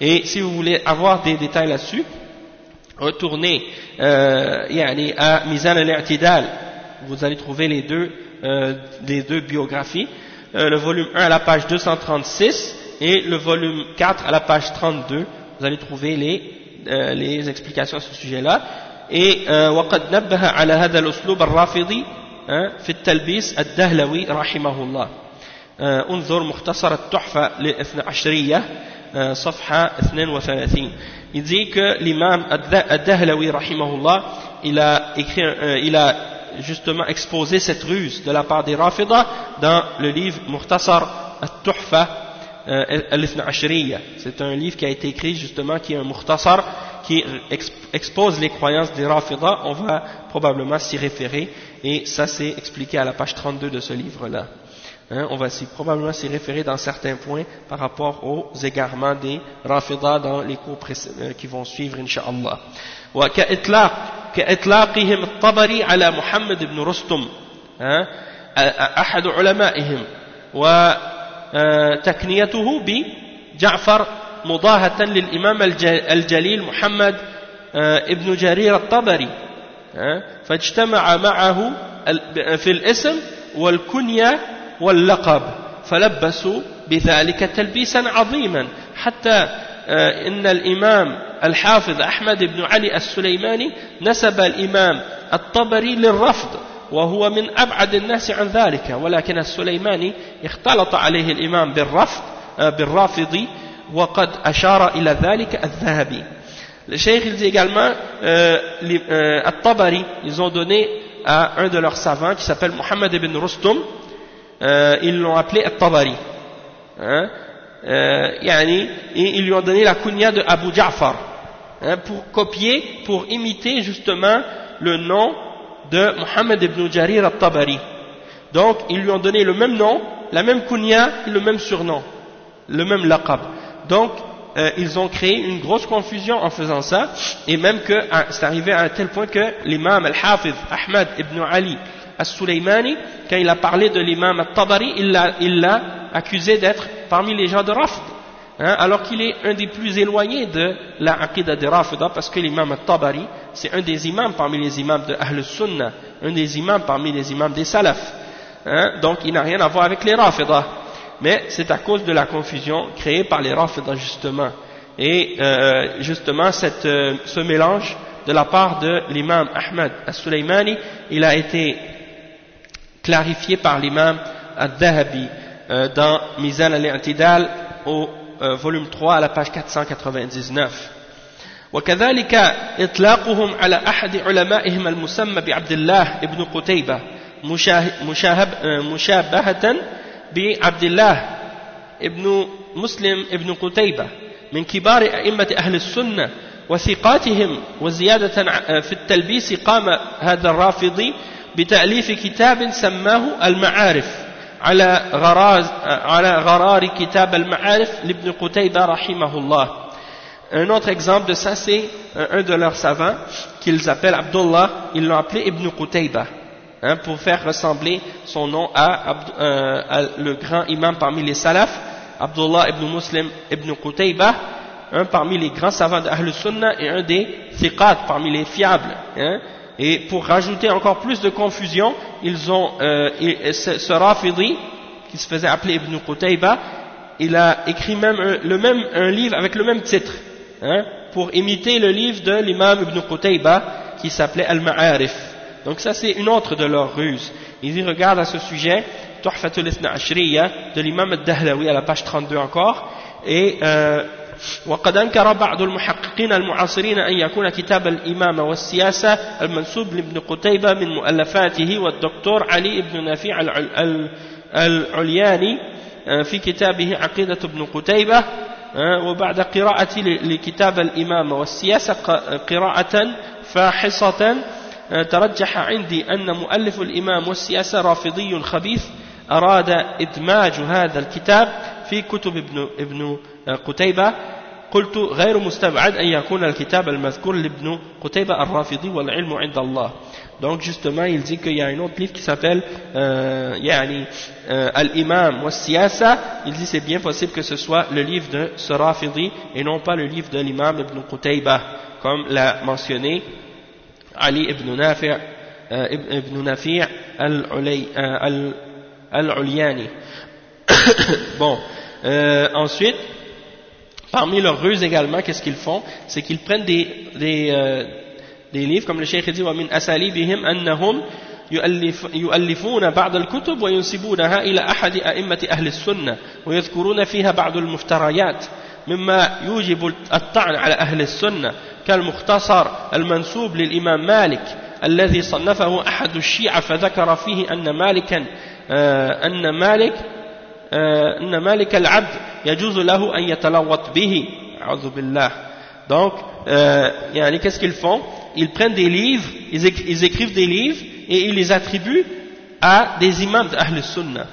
Et si vous voulez avoir des détails là-dessus, retournez euh, à Mizan al-I'tidal, vous allez trouver les deux, euh, les deux biographies, euh, le volume 1 à la page 236 et le volume 4 à la page 32, vous allez trouver les, euh, les explications à ce sujet-là. Et وقد نبه على هذا الأسلوب الرافضي في التلبيس الدهلوي رحمه الله انظر مختصر التحفة للاثنى عشرية صفحة 32 il dit que l'imam Ad-Dahlawi, rahimahullah, il a, écrit, euh, il a justement exposé cette ruse de la part des Rafidah dans le livre Muhtasar Al-Tuhfa euh, C'est un livre qui a été écrit justement, qui est un Muhtasar, qui expose les croyances des Rafida, on va probablement s'y référer, et ça c'est expliqué à la page 32 de ce livre-là. Hein, on va probablement s'y référer dans certains points par rapport aux égarements des Rafida dans les cours euh, qui vont suivre, Inch'Allah. كإطلاقهم الطبري على محمد بن رستم أحد علمائهم وتكنيته بجعفر مضاهة للإمام الجليل محمد ابن جرير الطبري فاجتمع معه في الاسم والكنية واللقب فلبسوا بذلك تلبيسا عظيما. حتى إن الإمام الحافظ أحمد بن علي السليماني نسب الإمام الطبري للرفض وهو من أبعد الناس عن ذلك. ولكن السليماني اختلط عليه الإمام بالرفض بالرافضي وقد أشار إلى ذلك الذهبي. Le cheikh il dit également euh, euh, ils ont donné à un de leurs savants qui s'appelle Mohammed ibn Rustum euh, ils l'ont appelé At-Tabari hein, euh, yani, et ils lui ont donné la kunya de Abu Ja'far hein, pour copier, pour imiter justement le nom de Mohammed ibn Jarir al-Tabari. Donc, ils lui ont donné le même nom, la même kunya le même surnom, le même laqab. Donc, euh, ils ont créé une grosse confusion en faisant ça, et même que c'est arrivé à un tel point que l'imam al-Hafiz Ahmad ibn Ali al-Sulaymani, quand il a parlé de l'imam al-Tabari, il l'a accusé d'être parmi les gens de Rafd. Hein, alors qu'il est un des plus éloignés de la Aqidah de Rafida, parce que l'imam al-Tabari, c'est un des imams parmi les imams de Ahl Sunnah, un des imams parmi les imams des Salaf. Hein, donc il n'a rien à voir avec les Rafida. Mais c'est à cause de la confusion créée par les Rafida justement. Et euh, justement euh, ce mélange de la part de l'imam Ahmad al-Sulaymani, il a été clarifié par l'imam al-Dhahabi euh, dans Mizan al-I'tidal au euh, volume 3 à la page 499 وكذلك إطلاقهم على أحد علمائهم المسمى بعبد الله ابن قتيبة مشاهب مشابهة بعبد الله ابن مسلم ابن قتيبة من كبار أئمة أهل السنة وثقاتهم وزيادة في التلبيس قام هذا الرافضي بتأليف كتاب سماه المعارف على غراز على غرار كتاب المعارف لابن قتيبة رحمه الله Un autre exemple de ça, c'est un de leurs savants qu'ils appellent Abdullah, ils l'ont appelé Ibn Qutayba, hein, pour faire ressembler son nom à, euh, à, le grand imam parmi les salafs, Abdullah ibn Muslim ibn Qutayba, un parmi les grands savants d'Ahl Sunnah et un des thiqat parmi les fiables. Hein, et pour rajouter encore plus de confusion, ils ont, euh, ce, Rafidi, qui se faisait appeler Ibn Qutayba, il a écrit même un, le même, un livre avec le même titre, hein, pour imiter le livre de l'imam Ibn Qutayba, qui s'appelait Al-Ma'arif. Donc ça c'est une autre de leurs ruses. Ils y regardent à ce sujet, Tuhfatul Ashriya, de l'imam Al-Dahlawi à la page 32 encore, et euh, وقد أنكر بعض المحققين المعاصرين أن يكون كتاب الإمامة والسياسة المنسوب لابن قتيبة من مؤلفاته والدكتور علي بن نافع العلياني آه، في كتابه عقيدة ابن قتيبة آه، وبعد قراءة لكتاب الإمامة والسياسة قراءة فاحصة آه، ترجح عندي أن مؤلف الإمام والسياسة رافضي خبيث أراد إدماج هذا الكتاب في كتب ابن, ابن قتيبة قلت غير مستبعد أن يكون الكتاب المذكور لابن قتيبة الرافضي والعلم عند الله Donc justement, il dit qu'il y a un autre livre qui s'appelle euh, yani, euh, Al-Imam wa Siyasa. Il dit c'est bien possible que ce soit le livre de ce et non pas le livre de l'imam ibn Qutayba, comme l'a mentionné Ali ibn Nafi' euh, ibn Nafi' al-Ulyani. bon, euh, ensuite, parmi leurs ruses également, qu'est-ce qu'ils font C'est qu'ils prennent des, des, euh, des livres, comme le Cheikh dit, وَمِنْ أَسَالِبِهِمْ أَنَّهُمْ يؤلفون بعض الكتب وينسبونها إلى أحد أئمة أهل السنة ويذكرون فيها بعض المفتريات مما يوجب الطعن على أهل السنة كالمختصر المنسوب للإمام مالك الذي صنفه أحد الشيعة فذكر فيه أن مالكا أن مالك أن مالك العبد يجوز له أن يتلوط به أعوذ بالله donc euh, qu'est-ce qu'ils font Ils prennent des livres, ils, écrivent des livres et ils les attribuent à des imams d'Ahl Sunnah.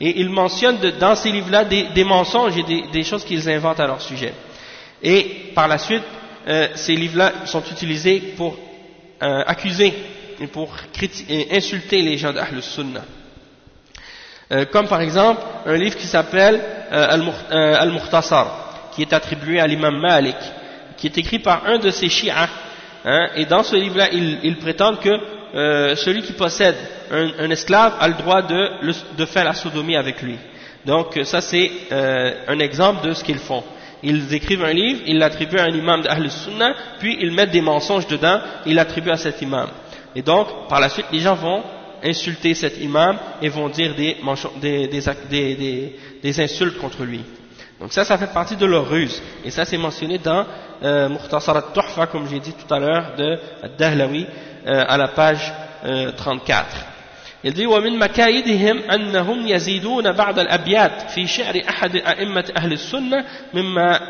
Et ils mentionnent dans ces livres-là des, mensonges et des, choses qu'ils inventent à leur sujet. Et par la suite, euh, ces livres-là sont utilisés pour euh, accuser et pour insulter les gens d'Ahl Sunnah. euh, comme par exemple un livre qui s'appelle Al-Mukhtasar, qui est attribué à l'imam Malik, qui est écrit par un de ses chiites. Hein, et dans ce livre-là, il, prétend que euh, celui qui possède un, esclave a le droit de, faire la sodomie avec lui. Donc ça c'est euh, un exemple de ce qu'ils font. Ils écrivent un livre, ils l'attribuent à un imam d'Ahl Sunnah, puis ils mettent des mensonges dedans, ils l'attribuent à cet imam. Et donc, par la suite, les gens vont insulter cet imam et vont dire des, des insultes contre lui. Donc ça, ça fait partie de leur ruse. Et ça, c'est mentionné dans euh, Mukhtasar al-Tuhfa, comme j'ai dit tout à l'heure, de Dahlawi, euh, à la page euh, 34. Il dit ومن مكايدهم أنهم يزيدون بعض الأبيات في شعر أحد أئمة أهل السنة مما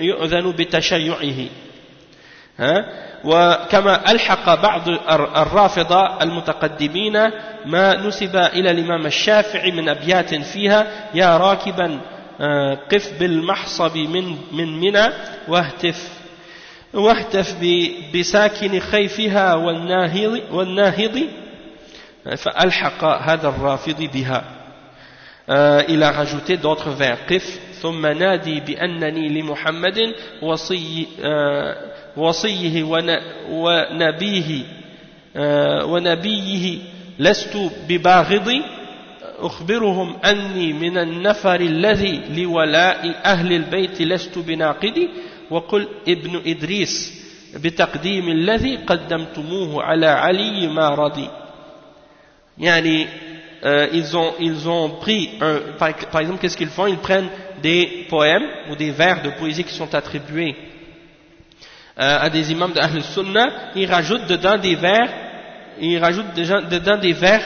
يؤذن بتشيعه وكما ألحق بعض الرافضة المتقدمين ما نسب إلى الإمام الشافعي من أبيات فيها يا راكبا قف بالمحصب من من منى واهتف. واهتف بساكن خيفها والناهض والناهض. فألحق هذا الرافض بها. il a rajouté d'autres vers. قف. ثم نادي بأنني لمحمد وصي وصيه ونبيه ونبيه لست بباغض أخبرهم أني من النفر الذي لولاء أهل البيت لست بناقدي وقل ابن إدريس بتقديم الذي قدمتموه على علي ما رضي. يعني euh, ils, ont, ils ont pris, un, par, par exemple, qu'est-ce qu'ils font? Ils prennent des poèmes ou des vers de poésie qui sont attribués à des imams de Ahl Sunnah, ils rajoutent dedans des vers, ils rajoutent dedans des vers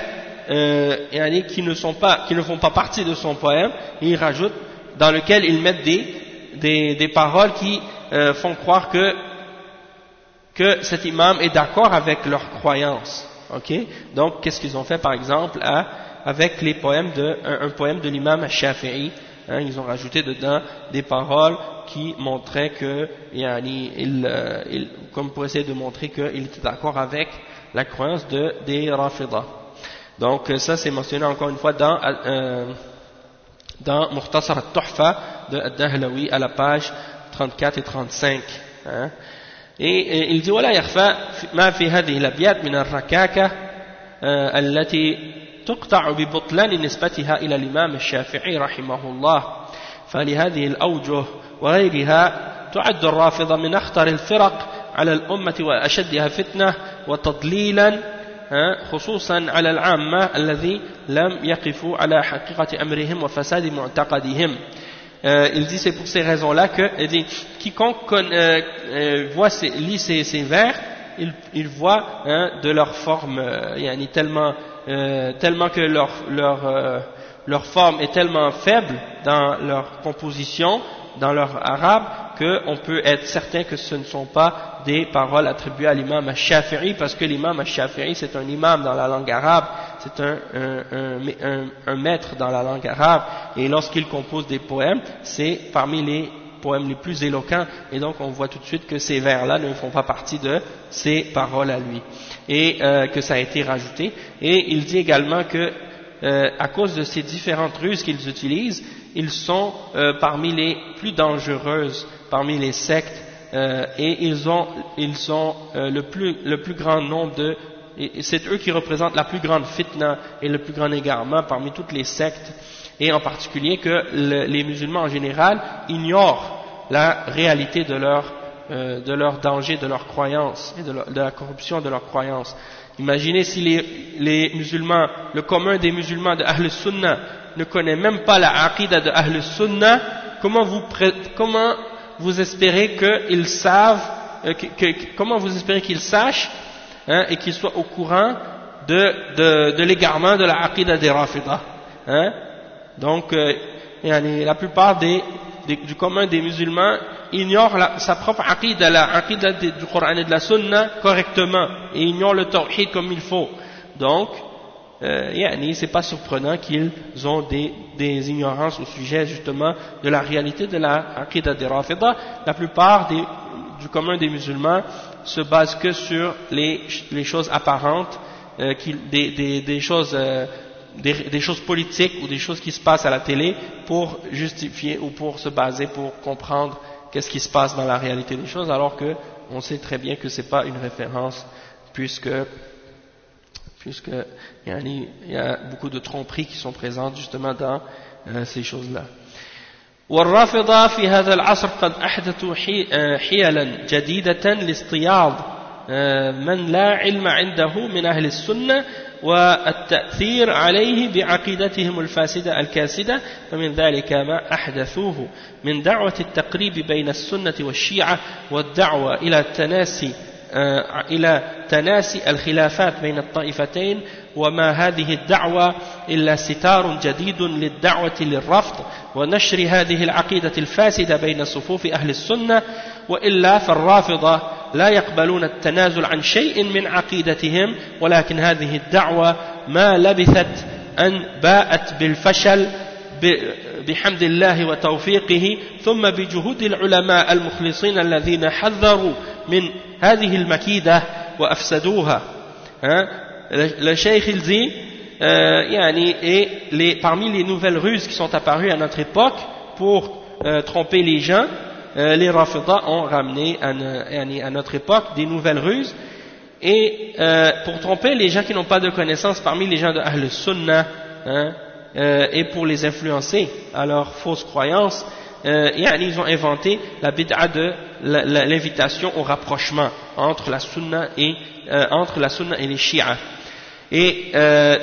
euh, qui ne sont pas, qui ne font pas partie de son poème, il rajoute dans lequel ils mettent des, des, des paroles qui euh, font croire que, que cet imam est d'accord avec leur croyance. ok? Donc, qu'est-ce qu'ils ont fait par exemple à, avec les poèmes de, un, poème de l'imam Shafi'i hein, Ils ont rajouté dedans des paroles qui montraient que, yani, il, euh, il, comme pour essayer de montrer qu'il était d'accord avec la croyance de, des Rafidah. Donc euh, ça c'est mentionné encore une fois dans, euh, dans Mukhtasar al-Tuhfa de Dahlawi à la page 34 et 35. Hein. Et, et il dit ولا يخفى ما في هذه الأبيات من الركاكة التي تقطع ببطلان نسبتها إلى الإمام الشافعي رحمه الله فلهذه الأوجه وغيرها تعد الرافضة من أخطر الفرق على الأمة وأشدها فتنة وتضليلا خصوصا على العامة الذي لم يقفوا على حقيقة أمرهم وفساد معتقدهم euh, il dit c'est pour ces raisons-là que il dit, quiconque euh, euh, voit ces, lit ces, ces vers, il, il voit hein, de leur forme, euh, yani tellement, euh, tellement que leur, leur, euh, leur forme est tellement faible dans leur composition, dans leur arabe, qu'on peut être certain que ce ne sont pas des paroles attribuées à l'imam al-Shafi'i, parce que l'imam al-Shafi'i c'est un imam dans la langue arabe, c'est un, un, un, maître dans la langue arabe, et lorsqu'il compose des poèmes, c'est parmi les poèmes les plus éloquents, et donc on voit tout de suite que ces vers-là ne font pas partie de ses paroles à lui, et euh, que ça a été rajouté. Et il dit également que euh, à cause de ces différentes ruses qu'ils utilisent, ils sont euh, parmi les plus dangereuses, parmi les sectes, euh, et ils ont, ils ont euh, le, plus, le plus grand nombre de... C'est eux qui représentent la plus grande fitna et le plus grand égarement parmi toutes les sectes, et en particulier que les musulmans en général ignorent la réalité de leur, de leur danger, de leur croyance, et de, de la corruption de leur croyance. Imaginez si les, musulmans, le commun des musulmans de Ahl Sunnah ne connaît même pas la aqidah de Ahl Sunnah, comment vous, espérez qu'ils euh, que, comment vous espérez qu'ils sachent hein, et qu'ils soient au courant de l'égarement de la aqidah des Rafidah hein? Donc, euh, la plupart des du commun des musulmans ignore sa propre aqidah, la aqidah du Coran et de la Sunna correctement, et ignore le tawhid comme il faut. Donc, euh, c'est pas surprenant qu'ils ont des, des, ignorances au sujet justement de la réalité de la aqidah des Rafidah. La plupart du commun des musulmans se basent que sur les, les choses apparentes, euh, qui, des, des, des, choses euh, des, des, choses politiques ou des choses qui se passent à la télé pour justifier ou pour se baser pour comprendre qu'est-ce qui se passe dans la réalité des choses alors que on sait très bien que c'est pas une référence puisque puisque il y a beaucoup de tromperies qui sont présentes justement dans euh, ces choses-là. والرافضة في هذا العصر قد أحدثوا حيلا جديدة لاصطياد من لا علم عنده من أهل السنة والتأثير عليه بعقيدتهم الفاسدة الكاسدة فمن ذلك ما أحدثوه من دعوة التقريب بين السنة والشيعة والدعوة إلى التناسي آه، إلى تناسي الخلافات بين الطائفتين وما هذه الدعوة إلا ستار جديد للدعوة للرفض ونشر هذه العقيدة الفاسدة بين صفوف أهل السنة وإلا فالرافضة لا يقبلون التنازل عن شيء من عقيدتهم ولكن هذه الدعوة ما لبثت أن باءت بالفشل بحمد الله وتوفيقه ثم بجهود العلماء المخلصين الذين حذروا من هذه المكيدة وأفسدوها. il dit euh, et les, parmi les nouvelles ruses qui sont apparues à notre époque pour euh, tromper les gens euh, les Rafidah ont ramené à, notre époque des nouvelles ruses et euh, pour tromper les gens qui n'ont pas de connaissances parmi les gens de Ahl Sunnah hein, euh, et pour les influencer à leurs fausses croyances euh, ils ont inventé la bid'a de l'invitation au rapprochement entre la sunna et, euh, entre la sunna et les chiites. Et euh,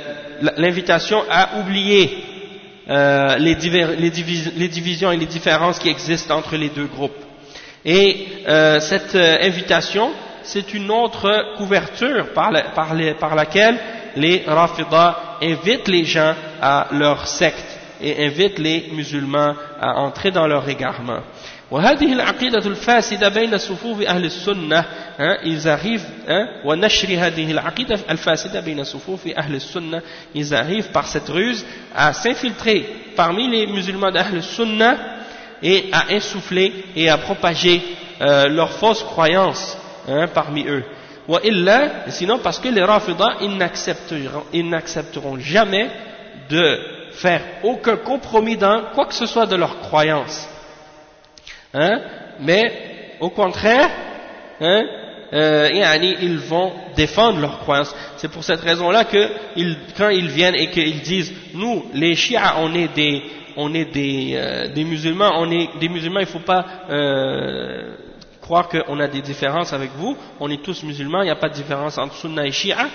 l'invitation à oublier euh, les, divisions et les différences qui existent entre les deux groupes. Et euh, cette euh, invitation, c'est une autre couverture par, laquelle les Rafidah invitent les gens à leur secte et invite les musulmans à entrer dans leur égarement. وهذه العقيدة الفاسدة بين صفوف أهل السنة ils arrivent ونشر هذه العقيدة الفاسدة بين صفوف أهل السنة ils arrivent par cette ruse à s'infiltrer parmi les musulmans d'Ahl Sunnah et à insuffler et à propager euh, leurs fausses croyances hein, parmi eux وإلا sinon parce que les Rafidah ils n'accepteront jamais de faire aucun compromis dans quoi que ce soit de leur croyance. Hein? Mais au contraire, hein, euh, ils vont défendre leur croyance. C'est pour cette raison-là que quand ils viennent et qu'ils disent, nous, les chiites, on est des, on est des, euh, des musulmans, on est des musulmans, il ne faut pas euh, croire qu'on a des différences avec vous, on est tous musulmans, il n'y a pas de différence entre sunna et shia,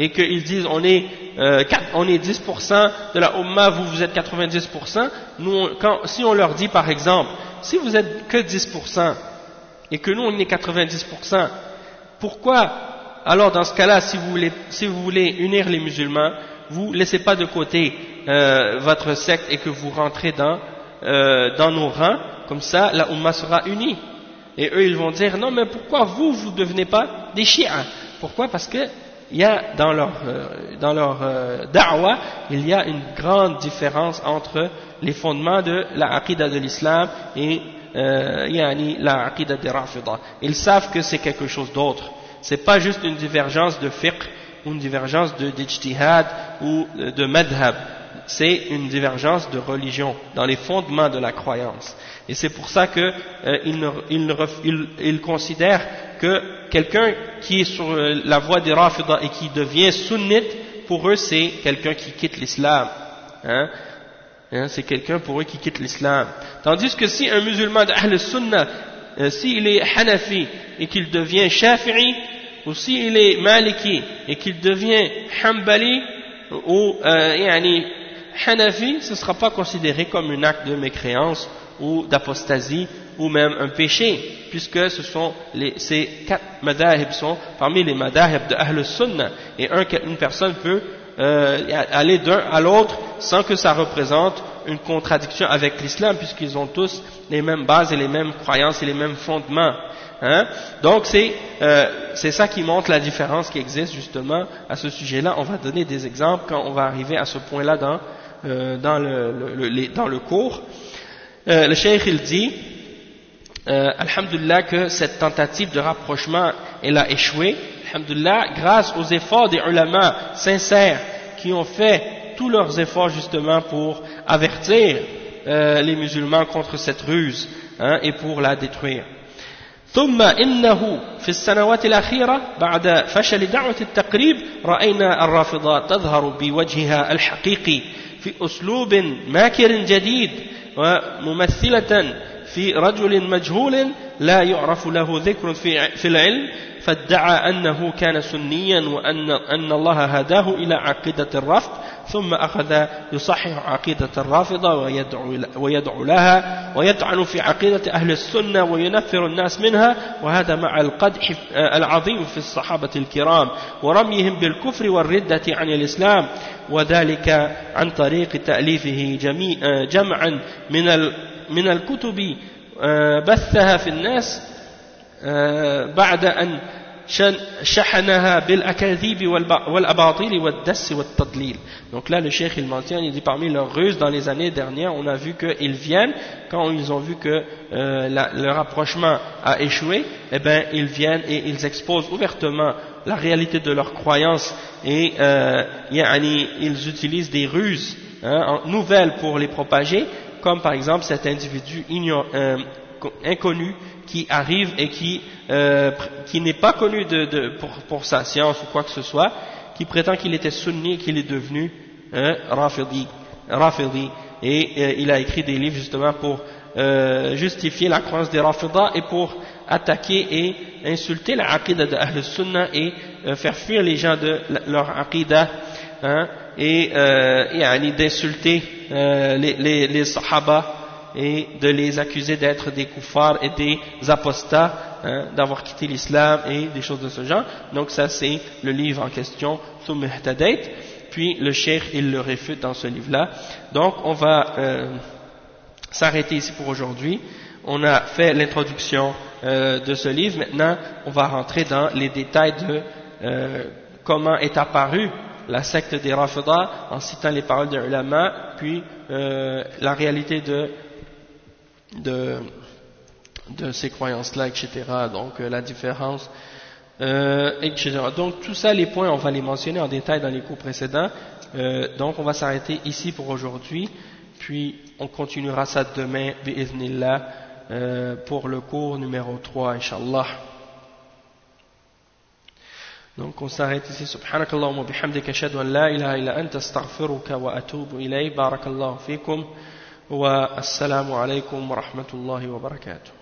et qu'ils disent on est, euh, on est 10% de la Ummah, vous vous êtes 90%, nous, si on leur dit par exemple, si vous êtes que 10% et que nous on est 90%, pourquoi alors dans ce cas-là, si vous voulez, si vous voulez unir les musulmans, vous laissez pas de côté euh, votre secte et que vous rentrez dans, euh, dans nos rangs, comme ça la Ummah sera unie. Et eux ils vont dire non mais pourquoi vous vous devenez pas des chiites Pourquoi? Parce que il y a dans leur, euh, dans leur euh, da'wah, il y a une grande différence entre les fondements de la aqidah de l'islam et euh, yani, la aqidah des rafidah. Ils savent que c'est quelque chose d'autre. C'est pas juste une divergence de fiqh ou une divergence de d'ijtihad ou de madhab. C'est une divergence de religion dans les fondements de la croyance. Et c'est pour ça qu'ils il, considèrent que quelqu'un qui est sur euh, la voie des Rafidah et qui devient sunnite, pour eux c'est quelqu'un qui quitte l'islam. Hein. Hein, c'est quelqu'un pour eux qui quitte l'islam. Tandis que si un musulman d'Ahl Sunnah, euh, s'il est Hanafi et qu'il devient Shafi'i, ou s'il est Maliki et qu'il devient Hanbali, ou euh, Hanafi, ce ne sera pas considéré comme un acte de mécréance ou d'apostasie ou même un péché, puisque ce sont les, ces quatre madahib sont parmi les madahib de Ahl Sunnah, et un, une personne peut euh, aller d'un à l'autre sans que ça représente une contradiction avec l'islam puisqu'ils ont tous les mêmes bases et les mêmes croyances et les mêmes fondements. Hein. Donc euh, c'est ça qui montre la différence qui existe justement à ce sujet-là. On va donner des exemples quand on va arriver à ce point-là dans, euh, dans, le, dans le cours. Euh, le cheikh il dit, euh, Alhamdulillah que cette tentative de rapprochement elle a échoué. Alhamdulillah, grâce aux efforts des ulama sincères qui ont fait tous leurs efforts justement pour avertir euh, les musulmans contre cette ruse hein, et pour la détruire. ثم إنه في السنوات الأخيرة بعد فشل دعوة التقريب رأينا الرافضة تظهر بوجهها الحقيقي في أسلوب ماكر جديد وممثلة في رجل مجهول لا يعرف له ذكر في العلم فادعى أنه كان سنيا وأن أن الله هداه إلى عقيدة الرفض. ثم أخذ يصحح عقيدة الرافضة ويدعو, ويدعو لها ويطعن في عقيدة أهل السنة وينفر الناس منها وهذا مع القدح العظيم في الصحابة الكرام ورميهم بالكفر والردة عن الإسلام وذلك عن طريق تأليفه جمعا من من الكتب بثها في الناس بعد أن شحنها بالأكاذيب والأباطيل والدس والتضليل donc là le cheikh il mentionne il dit parmi leurs ruses dans les années dernières on a vu qu'ils viennent quand ils ont vu que euh, la, le rapprochement a échoué eh ben ils viennent et ils exposent ouvertement la réalité de leurs croyances et euh, ils utilisent des ruses hein, nouvelles pour les propager comme par exemple cet individu euh, inconnu qui arrive et qui, euh, qui n'est pas connu de, de, pour, pour, sa science ou quoi que ce soit, qui prétend qu'il était sunni et qu'il est devenu hein, rafidi, rafidi. Et euh, il a écrit des livres justement pour euh, justifier la croyance des rafidas et pour attaquer et insulter la aqidah de Ahl Sunnah et euh, faire fuir les gens de leur aqidah hein, et, euh, et d'insulter les, les, les sahaba et de les accuser d'être des koufars et des apostats, hein, d'avoir quitté l'islam et des choses de ce genre. Donc ça c'est le livre en question, puis le cheikh il le réfute dans ce livre-là. Donc on va euh, s'arrêter ici pour aujourd'hui. On a fait l'introduction euh, de ce livre, maintenant on va rentrer dans les détails de euh, comment est apparue la secte des Rafidah en citant les paroles des ulama, puis la réalité de de, de ces croyances-là, etc. Donc euh, la différence, euh, etc. Donc tout ça, les points, on va les mentionner en détail dans les cours précédents. Euh, donc on va s'arrêter ici pour aujourd'hui, puis on continuera ça demain, bi'ithnillah, euh, pour le cours numéro 3, inshallah. Donc on s'arrête ici. Subhanakallah wa bihamdika ashhadu an la ilaha illa anta astaghfiruka wa atubu ilayk. Barakallahu fikum. والسلام عليكم ورحمة الله وبركاته